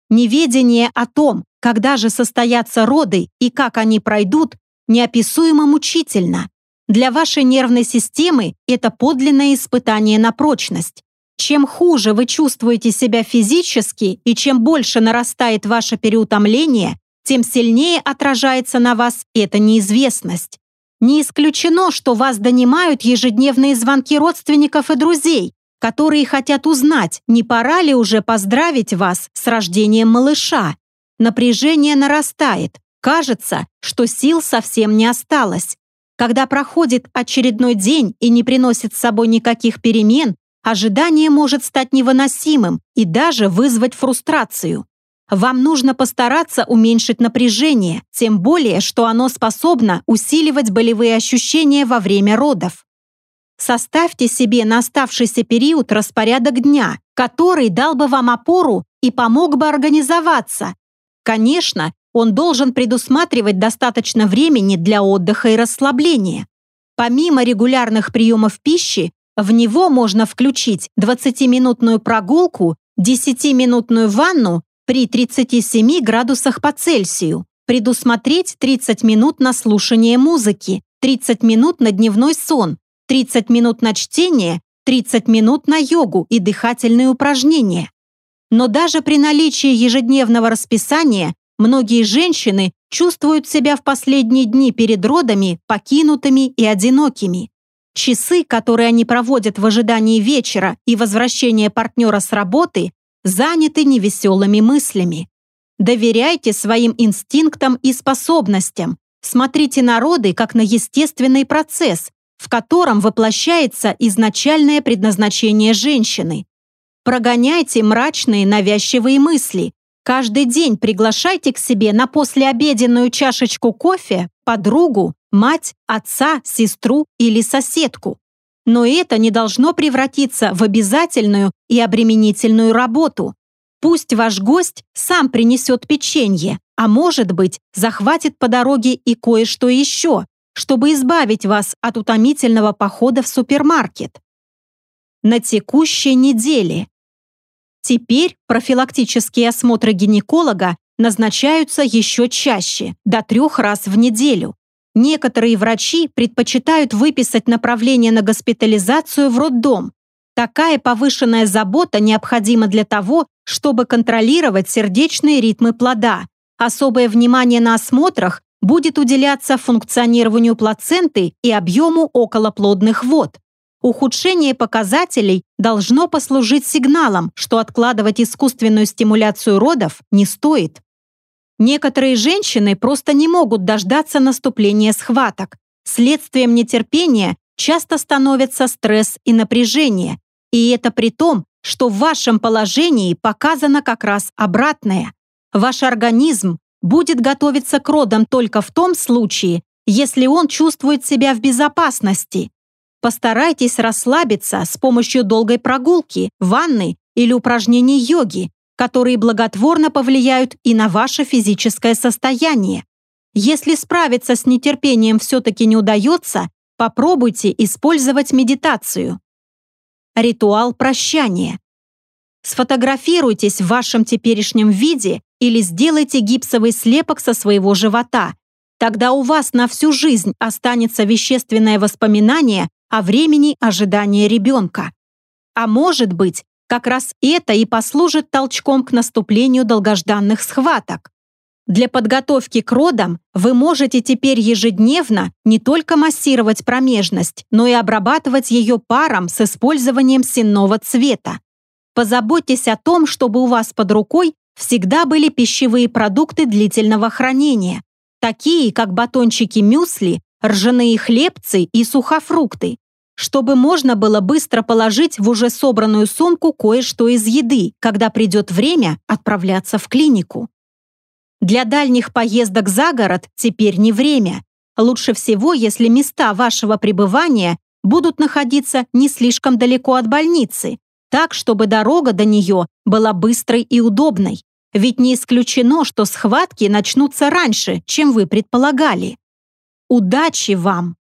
Неведение о том, когда же состоятся роды и как они пройдут, неописуемо мучительно. Для вашей нервной системы это подлинное испытание на прочность. Чем хуже вы чувствуете себя физически и чем больше нарастает ваше переутомление, тем сильнее отражается на вас эта неизвестность. Не исключено, что вас донимают ежедневные звонки родственников и друзей, которые хотят узнать, не пора ли уже поздравить вас с рождением малыша. Напряжение нарастает. Кажется, что сил совсем не осталось. Когда проходит очередной день и не приносит с собой никаких перемен, ожидание может стать невыносимым и даже вызвать фрустрацию. Вам нужно постараться уменьшить напряжение, тем более, что оно способно усиливать болевые ощущения во время родов. Составьте себе на оставшийся период распорядок дня, который дал бы вам опору и помог бы организоваться. Конечно, он должен предусматривать достаточно времени для отдыха и расслабления. Помимо регулярных приемов пищи, в него можно включить 20-минутную прогулку, 10-минутную ванну при 37 градусах по Цельсию, предусмотреть 30 минут на слушание музыки, 30 минут на дневной сон, 30 минут на чтение, 30 минут на йогу и дыхательные упражнения. Но даже при наличии ежедневного расписания многие женщины чувствуют себя в последние дни перед родами покинутыми и одинокими. Часы, которые они проводят в ожидании вечера и возвращения партнера с работы, заняты невеселыми мыслями. Доверяйте своим инстинктам и способностям. Смотрите на роды как на естественный процесс, в котором воплощается изначальное предназначение женщины. Прогоняйте мрачные навязчивые мысли. Каждый день приглашайте к себе на послеобеденную чашечку кофе подругу, мать, отца, сестру или соседку. Но это не должно превратиться в обязательную и обременительную работу. Пусть ваш гость сам принесет печенье, а может быть, захватит по дороге и кое-что еще, чтобы избавить вас от утомительного похода в супермаркет. На текущей неделе. Теперь профилактические осмотры гинеколога назначаются еще чаще, до трех раз в неделю. Некоторые врачи предпочитают выписать направление на госпитализацию в роддом. Такая повышенная забота необходима для того, чтобы контролировать сердечные ритмы плода. Особое внимание на осмотрах будет уделяться функционированию плаценты и объему околоплодных вод. Ухудшение показателей должно послужить сигналом, что откладывать искусственную стимуляцию родов не стоит. Некоторые женщины просто не могут дождаться наступления схваток. Следствием нетерпения часто становятся стресс и напряжение. И это при том, что в вашем положении показано как раз обратное. Ваш организм будет готовиться к родам только в том случае, если он чувствует себя в безопасности. Постарайтесь расслабиться с помощью долгой прогулки, ванны или упражнений йоги, которые благотворно повлияют и на ваше физическое состояние. Если справиться с нетерпением все-таки не удается, попробуйте использовать медитацию. Ритуал прощания. Сфотографируйтесь в вашем теперешнем виде или сделайте гипсовый слепок со своего живота. Тогда у вас на всю жизнь останется вещественное воспоминание о времени ожидания ребенка. А может быть, как раз это и послужит толчком к наступлению долгожданных схваток. Для подготовки к родам вы можете теперь ежедневно не только массировать промежность, но и обрабатывать ее паром с использованием сенного цвета. Позаботьтесь о том, чтобы у вас под рукой всегда были пищевые продукты длительного хранения, такие как батончики мюсли, ржаные хлебцы и сухофрукты, чтобы можно было быстро положить в уже собранную сумку кое-что из еды, когда придет время отправляться в клинику. Для дальних поездок за город теперь не время. Лучше всего, если места вашего пребывания будут находиться не слишком далеко от больницы, так, чтобы дорога до нее была быстрой и удобной. Ведь не исключено, что схватки начнутся раньше, чем вы предполагали. Удачи вам!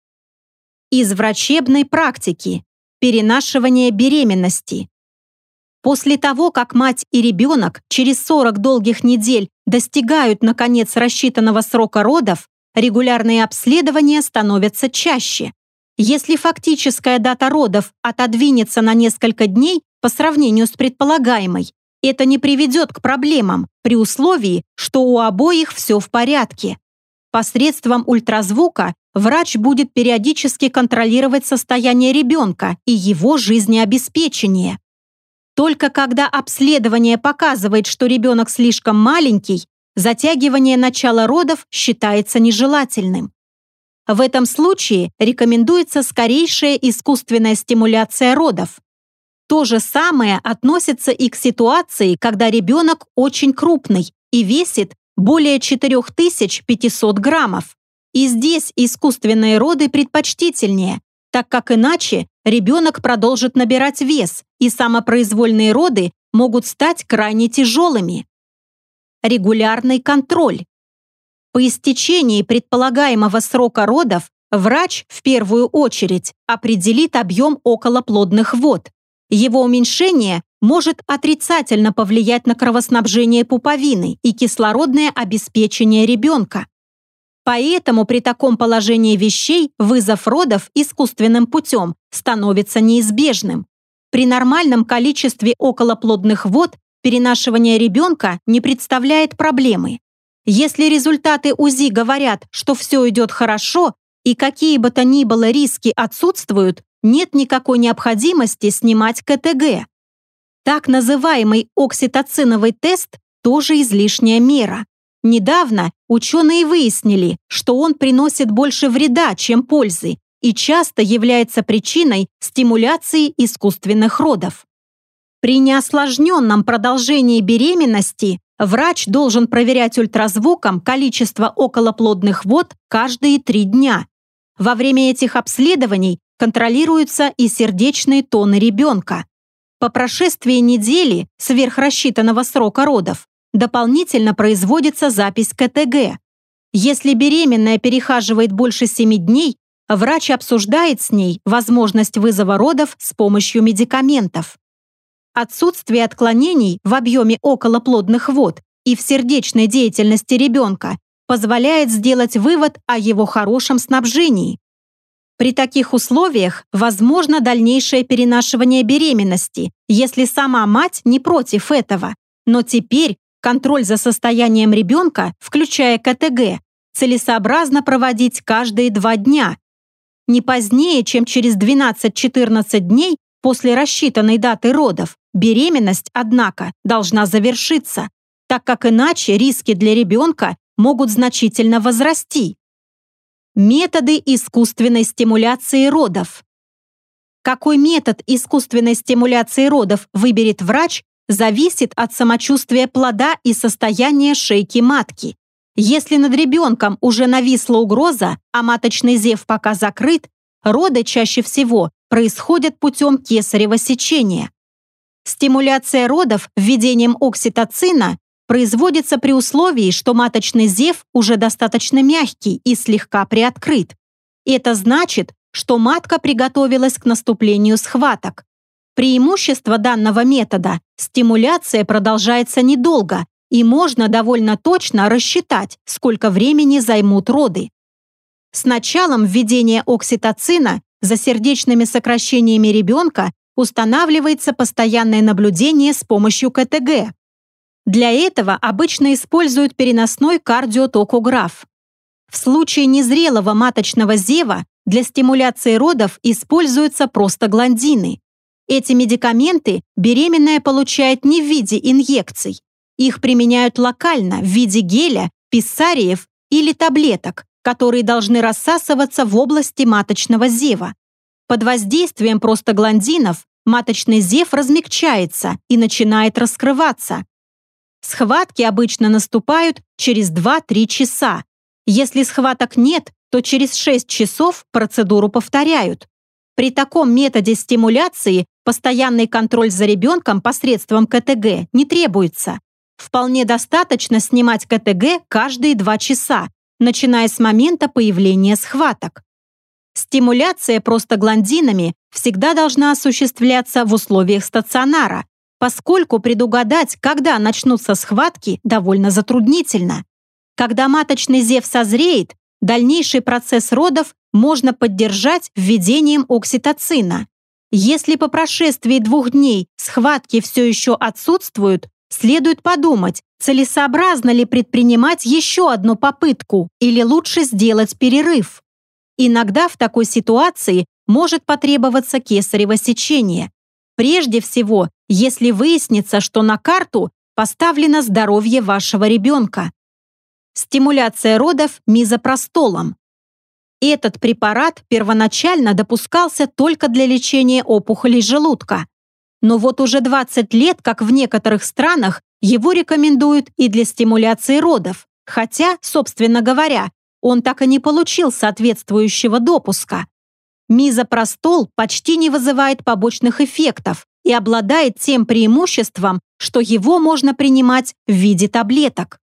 Из врачебной практики. Перенашивание беременности. После того, как мать и ребенок через 40 долгих недель достигают, наконец, рассчитанного срока родов, регулярные обследования становятся чаще. Если фактическая дата родов отодвинется на несколько дней по сравнению с предполагаемой, это не приведет к проблемам при условии, что у обоих все в порядке. Посредством ультразвука врач будет периодически контролировать состояние ребенка и его жизнеобеспечение. Только когда обследование показывает, что ребенок слишком маленький, затягивание начала родов считается нежелательным. В этом случае рекомендуется скорейшая искусственная стимуляция родов. То же самое относится и к ситуации, когда ребенок очень крупный и весит более 4500 граммов. И здесь искусственные роды предпочтительнее, так как иначе ребенок продолжит набирать вес, и самопроизвольные роды могут стать крайне тяжелыми. Регулярный контроль. По истечении предполагаемого срока родов врач в первую очередь определит объем околоплодных вод. Его уменьшение может отрицательно повлиять на кровоснабжение пуповины и кислородное обеспечение ребенка. Поэтому при таком положении вещей вызов родов искусственным путем становится неизбежным. При нормальном количестве околоплодных вод перенашивание ребенка не представляет проблемы. Если результаты УЗИ говорят, что все идет хорошо и какие бы то ни было риски отсутствуют, нет никакой необходимости снимать КТГ. Так называемый окситоциновый тест тоже излишняя мера. Недавно ученые выяснили, что он приносит больше вреда, чем пользы, и часто является причиной стимуляции искусственных родов. При неосложненном продолжении беременности врач должен проверять ультразвуком количество околоплодных вод каждые три дня. Во время этих обследований контролируются и сердечные тоны ребенка. По прошествии недели сверхрассчитанного срока родов дополнительно производится запись КТГ. Если беременная перехаживает больше 7 дней, врач обсуждает с ней возможность вызова родов с помощью медикаментов. Отсутствие отклонений в объеме околоплодных вод и в сердечной деятельности ребенка позволяет сделать вывод о его хорошем снабжении. При таких условиях возможно дальнейшее перенашивание беременности, если сама мать не против этого. Но теперь контроль за состоянием ребенка, включая КТГ, целесообразно проводить каждые два дня, не позднее, чем через 12-14 дней после рассчитанной даты родов. Беременность, однако, должна завершиться, так как иначе риски для ребенка могут значительно возрасти. Методы искусственной стимуляции родов. Какой метод искусственной стимуляции родов выберет врач, зависит от самочувствия плода и состояния шейки матки. Если над ребенком уже нависла угроза, а маточный зев пока закрыт, роды чаще всего происходят путем кесарево сечения. Стимуляция родов введением окситоцина производится при условии, что маточный зев уже достаточно мягкий и слегка приоткрыт. Это значит, что матка приготовилась к наступлению схваток. Преимущество данного метода – стимуляция продолжается недолго, и можно довольно точно рассчитать, сколько времени займут роды. С началом введения окситоцина за сердечными сокращениями ребенка устанавливается постоянное наблюдение с помощью КТГ. Для этого обычно используют переносной кардиотокограф. В случае незрелого маточного зева для стимуляции родов используются простагландины. Эти медикаменты беременная получает не в виде инъекций, их применяют локально в виде геля, писсариев или таблеток, которые должны рассасываться в области маточного зева. Под воздействием простагландинов маточный зев размягчается и начинает раскрываться. Схватки обычно наступают через 2-3 часа. Если схваток нет, то через 6 часов процедуру повторяют. При таком методе стимуляции постоянный контроль за ребенком посредством КТГ не требуется. Вполне достаточно снимать КТГ каждые 2 часа, начиная с момента появления схваток. Стимуляция простагландинами всегда должна осуществляться в условиях стационара, поскольку предугадать, когда начнутся схватки, довольно затруднительно. Когда маточный зев созреет, дальнейший процесс родов можно поддержать введением окситоцина. Если по прошествии двух дней схватки все еще отсутствуют, Следует подумать, целесообразно ли предпринимать еще одну попытку или лучше сделать перерыв. Иногда в такой ситуации может потребоваться кесарево сечение. Прежде всего, если выяснится, что на карту поставлено здоровье вашего ребенка. Стимуляция родов мизопростолом. Этот препарат первоначально допускался только для лечения опухолей желудка. Но вот уже 20 лет, как в некоторых странах, его рекомендуют и для стимуляции родов, хотя, собственно говоря, он так и не получил соответствующего допуска. Мизопростол почти не вызывает побочных эффектов и обладает тем преимуществом, что его можно принимать в виде таблеток.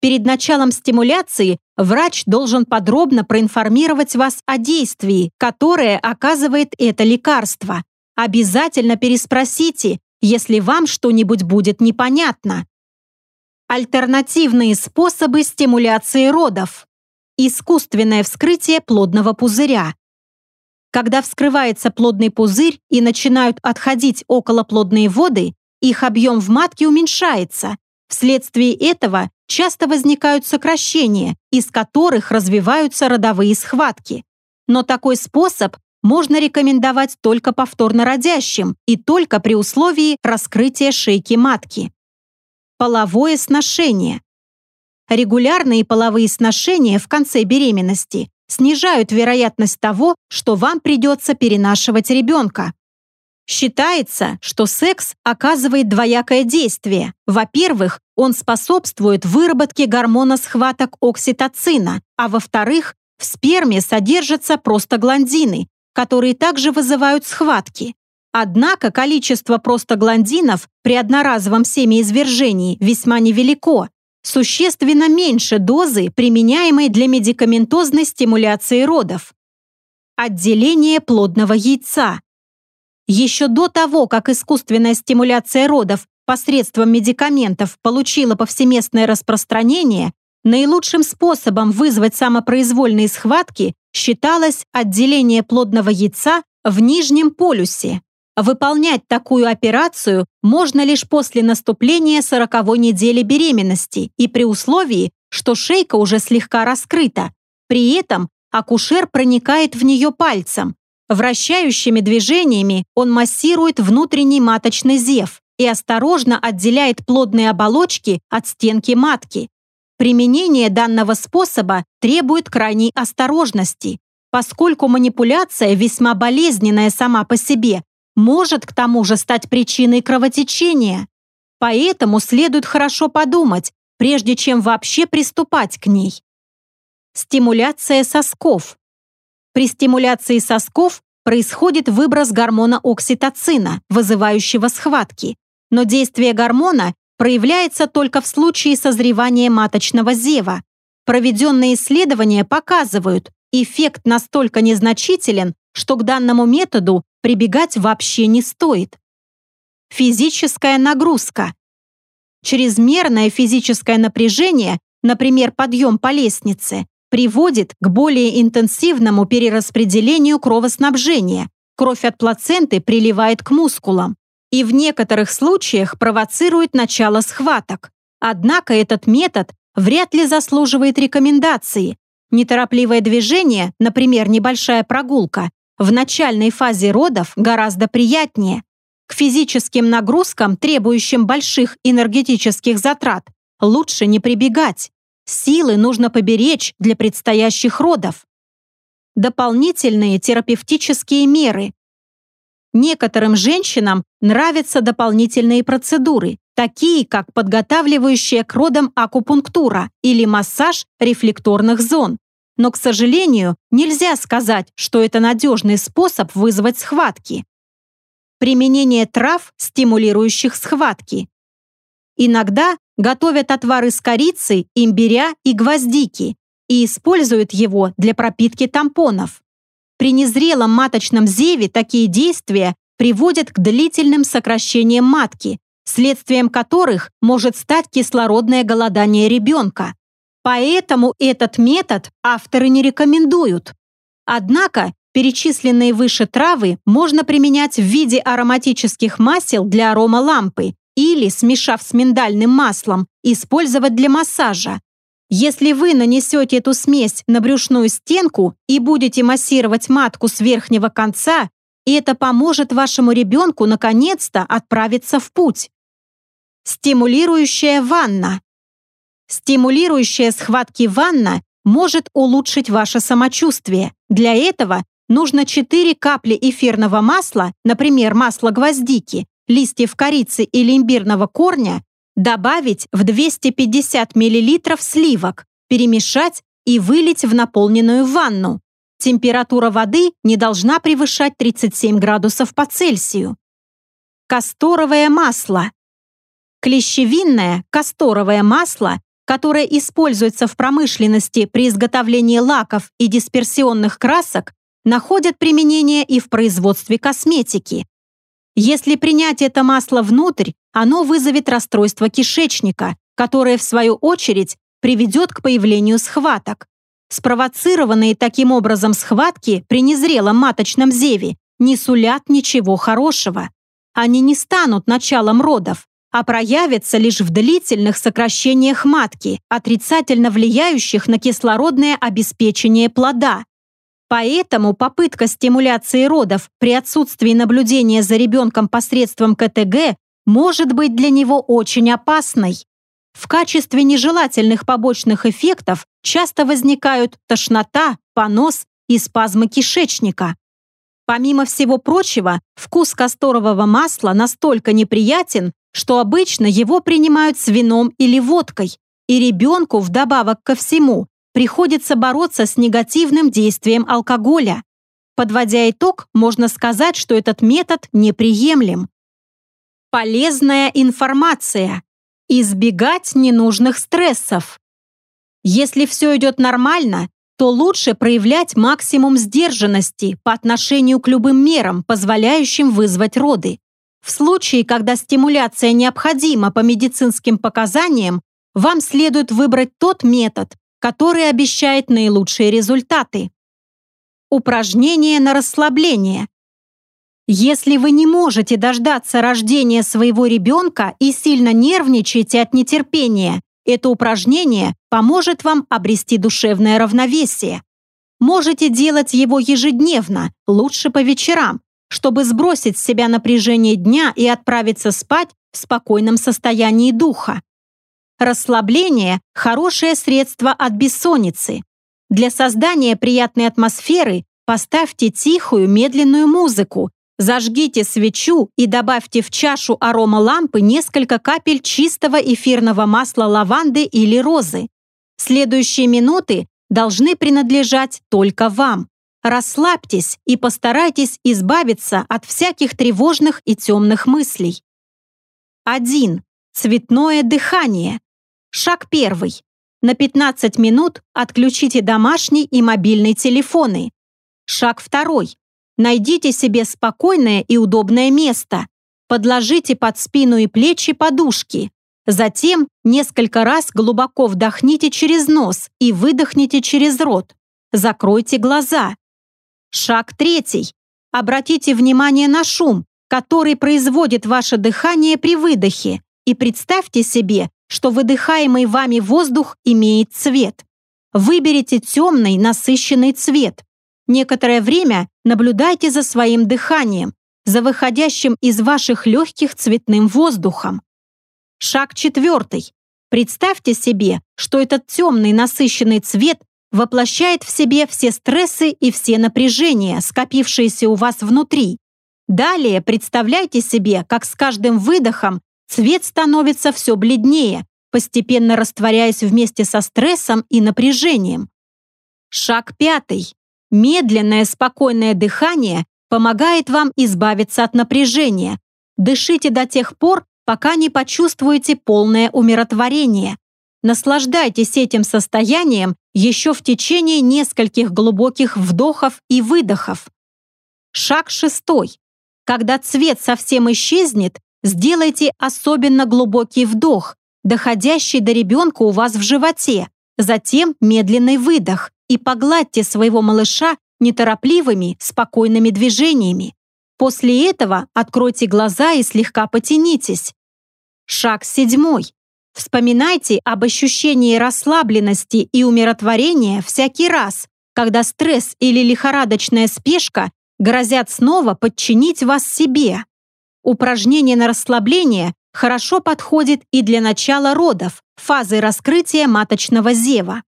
Перед началом стимуляции врач должен подробно проинформировать вас о действии, которое оказывает это лекарство. Обязательно переспросите, если вам что-нибудь будет непонятно. Альтернативные способы стимуляции родов. Искусственное вскрытие плодного пузыря. Когда вскрывается плодный пузырь и начинают отходить околоплодные воды, их объем в матке уменьшается. Вследствие этого часто возникают сокращения, из которых развиваются родовые схватки. Но такой способ можно рекомендовать только повторно родящим и только при условии раскрытия шейки матки. Половое сношение. Регулярные половые сношения в конце беременности снижают вероятность того, что вам придется перенашивать ребенка. Считается, что секс оказывает двоякое действие. Во-первых, он способствует выработке гормона схваток окситоцина, а во-вторых, в сперме содержатся простагландины, которые также вызывают схватки. Однако количество простагландинов при одноразовом семяизвержении весьма невелико, существенно меньше дозы, применяемой для медикаментозной стимуляции родов. Отделение плодного яйца. Еще до того, как искусственная стимуляция родов посредством медикаментов получила повсеместное распространение, наилучшим способом вызвать самопроизвольные схватки считалось отделение плодного яйца в нижнем полюсе. Выполнять такую операцию можно лишь после наступления 40 недели беременности и при условии, что шейка уже слегка раскрыта. При этом акушер проникает в нее пальцем. Вращающими движениями он массирует внутренний маточный зев и осторожно отделяет плодные оболочки от стенки матки. Применение данного способа требует крайней осторожности, поскольку манипуляция весьма болезненная сама по себе, может к тому же стать причиной кровотечения. Поэтому следует хорошо подумать, прежде чем вообще приступать к ней. Стимуляция сосков. При стимуляции сосков происходит выброс гормона окситоцина, вызывающего схватки, но действие гормона проявляется только в случае созревания маточного зева. Проведенные исследования показывают, эффект настолько незначителен, что к данному методу прибегать вообще не стоит. Физическая нагрузка. Чрезмерное физическое напряжение, например, подъем по лестнице, приводит к более интенсивному перераспределению кровоснабжения. Кровь от плаценты приливает к мускулам и в некоторых случаях провоцирует начало схваток. Однако этот метод вряд ли заслуживает рекомендации. Неторопливое движение, например, небольшая прогулка, в начальной фазе родов гораздо приятнее. К физическим нагрузкам, требующим больших энергетических затрат, лучше не прибегать. Силы нужно поберечь для предстоящих родов. Дополнительные терапевтические меры. Некоторым женщинам нравятся дополнительные процедуры, такие как подготавливающая к родам акупунктура или массаж рефлекторных зон. Но, к сожалению, нельзя сказать, что это надежный способ вызвать схватки. Применение трав, стимулирующих схватки. Иногда готовят отвар из корицы, имбиря и гвоздики и используют его для пропитки тампонов. При незрелом маточном зеве такие действия приводят к длительным сокращениям матки, следствием которых может стать кислородное голодание ребенка. Поэтому этот метод авторы не рекомендуют. Однако перечисленные выше травы можно применять в виде ароматических масел для аромалампы или, смешав с миндальным маслом, использовать для массажа. Если вы нанесете эту смесь на брюшную стенку и будете массировать матку с верхнего конца, это поможет вашему ребенку наконец-то отправиться в путь. Стимулирующая ванна. Стимулирующая схватки ванна может улучшить ваше самочувствие. Для этого нужно 4 капли эфирного масла, например, масло гвоздики, листьев корицы или имбирного корня, добавить в 250 мл сливок, перемешать и вылить в наполненную ванну. Температура воды не должна превышать 37 градусов по Цельсию. Касторовое масло. Клещевинное касторовое масло, которое используется в промышленности при изготовлении лаков и дисперсионных красок, находят применение и в производстве косметики. Если принять это масло внутрь, оно вызовет расстройство кишечника, которое, в свою очередь, приведет к появлению схваток. Спровоцированные таким образом схватки при незрелом маточном зеве не сулят ничего хорошего. Они не станут началом родов, а проявятся лишь в длительных сокращениях матки, отрицательно влияющих на кислородное обеспечение плода. Поэтому попытка стимуляции родов при отсутствии наблюдения за ребенком посредством КТГ может быть для него очень опасной. В качестве нежелательных побочных эффектов часто возникают тошнота, понос и спазмы кишечника. Помимо всего прочего, вкус касторового масла настолько неприятен, что обычно его принимают с вином или водкой, и ребенку вдобавок ко всему приходится бороться с негативным действием алкоголя. Подводя итог, можно сказать, что этот метод неприемлем. Полезная информация. Избегать ненужных стрессов. Если все идет нормально, то лучше проявлять максимум сдержанности по отношению к любым мерам, позволяющим вызвать роды. В случае, когда стимуляция необходима по медицинским показаниям, вам следует выбрать тот метод, который обещает наилучшие результаты. Упражнение на расслабление. Если вы не можете дождаться рождения своего ребенка и сильно нервничаете от нетерпения, это упражнение поможет вам обрести душевное равновесие. Можете делать его ежедневно, лучше по вечерам, чтобы сбросить с себя напряжение дня и отправиться спать в спокойном состоянии духа. Расслабление – хорошее средство от бессонницы. Для создания приятной атмосферы поставьте тихую, медленную музыку, Зажгите свечу и добавьте в чашу арома лампы несколько капель чистого эфирного масла лаванды или розы. Следующие минуты должны принадлежать только вам. Расслабьтесь и постарайтесь избавиться от всяких тревожных и темных мыслей. 1. Цветное дыхание. Шаг первый. На 15 минут отключите домашний и мобильный телефоны. Шаг второй. Найдите себе спокойное и удобное место. Подложите под спину и плечи подушки. Затем несколько раз глубоко вдохните через нос и выдохните через рот. Закройте глаза. Шаг третий. Обратите внимание на шум, который производит ваше дыхание при выдохе, и представьте себе, что выдыхаемый вами воздух имеет цвет. Выберите темный насыщенный цвет. Некоторое время наблюдайте за своим дыханием, за выходящим из ваших легких цветным воздухом. Шаг четвертый. Представьте себе, что этот темный насыщенный цвет воплощает в себе все стрессы и все напряжения, скопившиеся у вас внутри. Далее представляйте себе, как с каждым выдохом цвет становится все бледнее, постепенно растворяясь вместе со стрессом и напряжением. Шаг пятый. Медленное, спокойное дыхание помогает вам избавиться от напряжения. Дышите до тех пор, пока не почувствуете полное умиротворение. Наслаждайтесь этим состоянием еще в течение нескольких глубоких вдохов и выдохов. Шаг шестой. Когда цвет совсем исчезнет, сделайте особенно глубокий вдох, доходящий до ребенка у вас в животе, затем медленный выдох и погладьте своего малыша неторопливыми, спокойными движениями. После этого откройте глаза и слегка потянитесь. Шаг седьмой. Вспоминайте об ощущении расслабленности и умиротворения всякий раз, когда стресс или лихорадочная спешка грозят снова подчинить вас себе. Упражнение на расслабление хорошо подходит и для начала родов, фазы раскрытия маточного зева.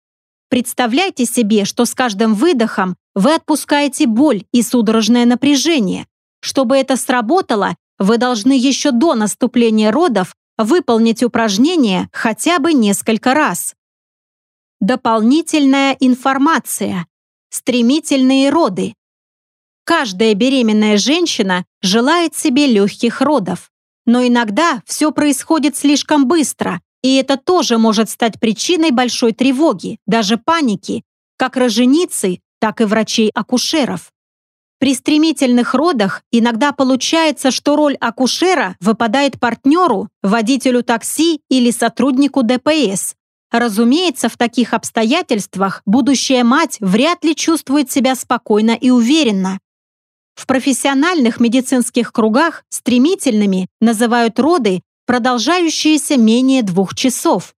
Представляйте себе, что с каждым выдохом вы отпускаете боль и судорожное напряжение. Чтобы это сработало, вы должны еще до наступления родов выполнить упражнение хотя бы несколько раз. Дополнительная информация. Стремительные роды. Каждая беременная женщина желает себе легких родов. Но иногда все происходит слишком быстро, и это тоже может стать причиной большой тревоги, даже паники, как роженицы, так и врачей-акушеров. При стремительных родах иногда получается, что роль акушера выпадает партнеру, водителю такси или сотруднику ДПС. Разумеется, в таких обстоятельствах будущая мать вряд ли чувствует себя спокойно и уверенно. В профессиональных медицинских кругах стремительными называют роды, продолжающиеся менее двух часов.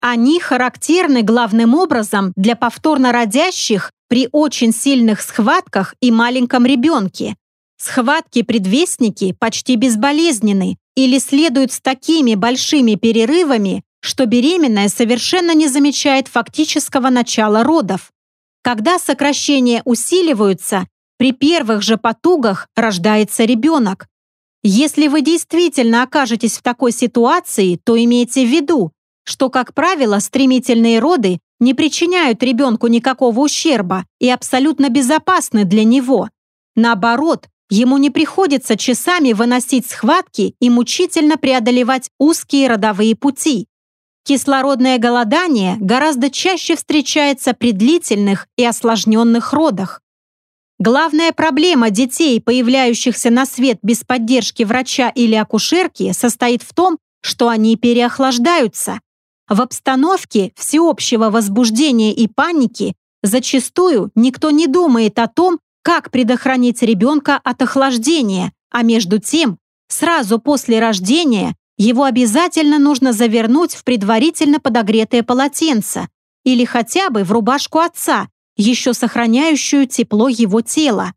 Они характерны главным образом для повторно родящих при очень сильных схватках и маленьком ребенке. Схватки-предвестники почти безболезненны или следуют с такими большими перерывами, что беременная совершенно не замечает фактического начала родов. Когда сокращения усиливаются, при первых же потугах рождается ребенок. Если вы действительно окажетесь в такой ситуации, то имейте в виду, что, как правило, стремительные роды не причиняют ребенку никакого ущерба и абсолютно безопасны для него. Наоборот, ему не приходится часами выносить схватки и мучительно преодолевать узкие родовые пути. Кислородное голодание гораздо чаще встречается при длительных и осложненных родах. Главная проблема детей, появляющихся на свет без поддержки врача или акушерки, состоит в том, что они переохлаждаются. В обстановке всеобщего возбуждения и паники зачастую никто не думает о том, как предохранить ребенка от охлаждения, а между тем, сразу после рождения его обязательно нужно завернуть в предварительно подогретое полотенце или хотя бы в рубашку отца, еще сохраняющую тепло его тела.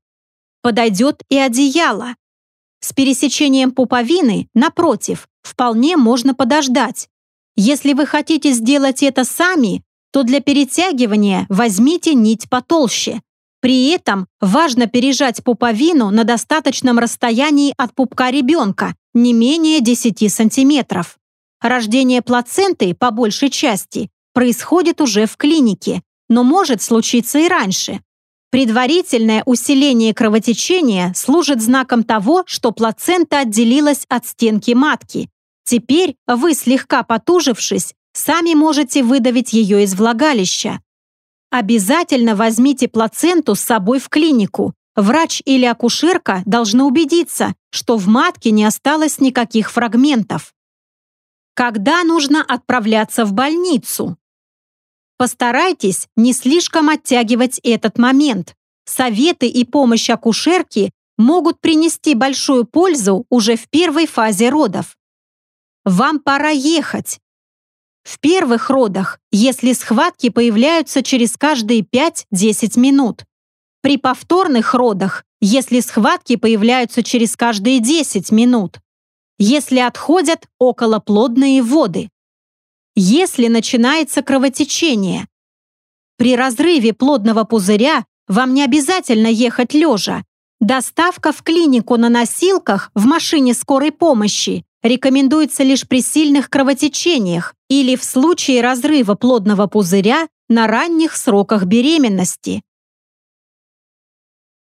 Подойдет и одеяло. С пересечением пуповины, напротив, вполне можно подождать. Если вы хотите сделать это сами, то для перетягивания возьмите нить потолще. При этом важно пережать пуповину на достаточном расстоянии от пупка ребенка, не менее 10 сантиметров. Рождение плаценты, по большей части, происходит уже в клинике, но может случиться и раньше. Предварительное усиление кровотечения служит знаком того, что плацента отделилась от стенки матки. Теперь вы, слегка потужившись, сами можете выдавить ее из влагалища. Обязательно возьмите плаценту с собой в клинику. Врач или акушерка должны убедиться, что в матке не осталось никаких фрагментов. Когда нужно отправляться в больницу? Постарайтесь не слишком оттягивать этот момент. Советы и помощь акушерки могут принести большую пользу уже в первой фазе родов. Вам пора ехать. В первых родах, если схватки появляются через каждые 5-10 минут. При повторных родах, если схватки появляются через каждые 10 минут. Если отходят околоплодные воды если начинается кровотечение. При разрыве плодного пузыря вам не обязательно ехать лежа. Доставка в клинику на носилках в машине скорой помощи рекомендуется лишь при сильных кровотечениях или в случае разрыва плодного пузыря на ранних сроках беременности.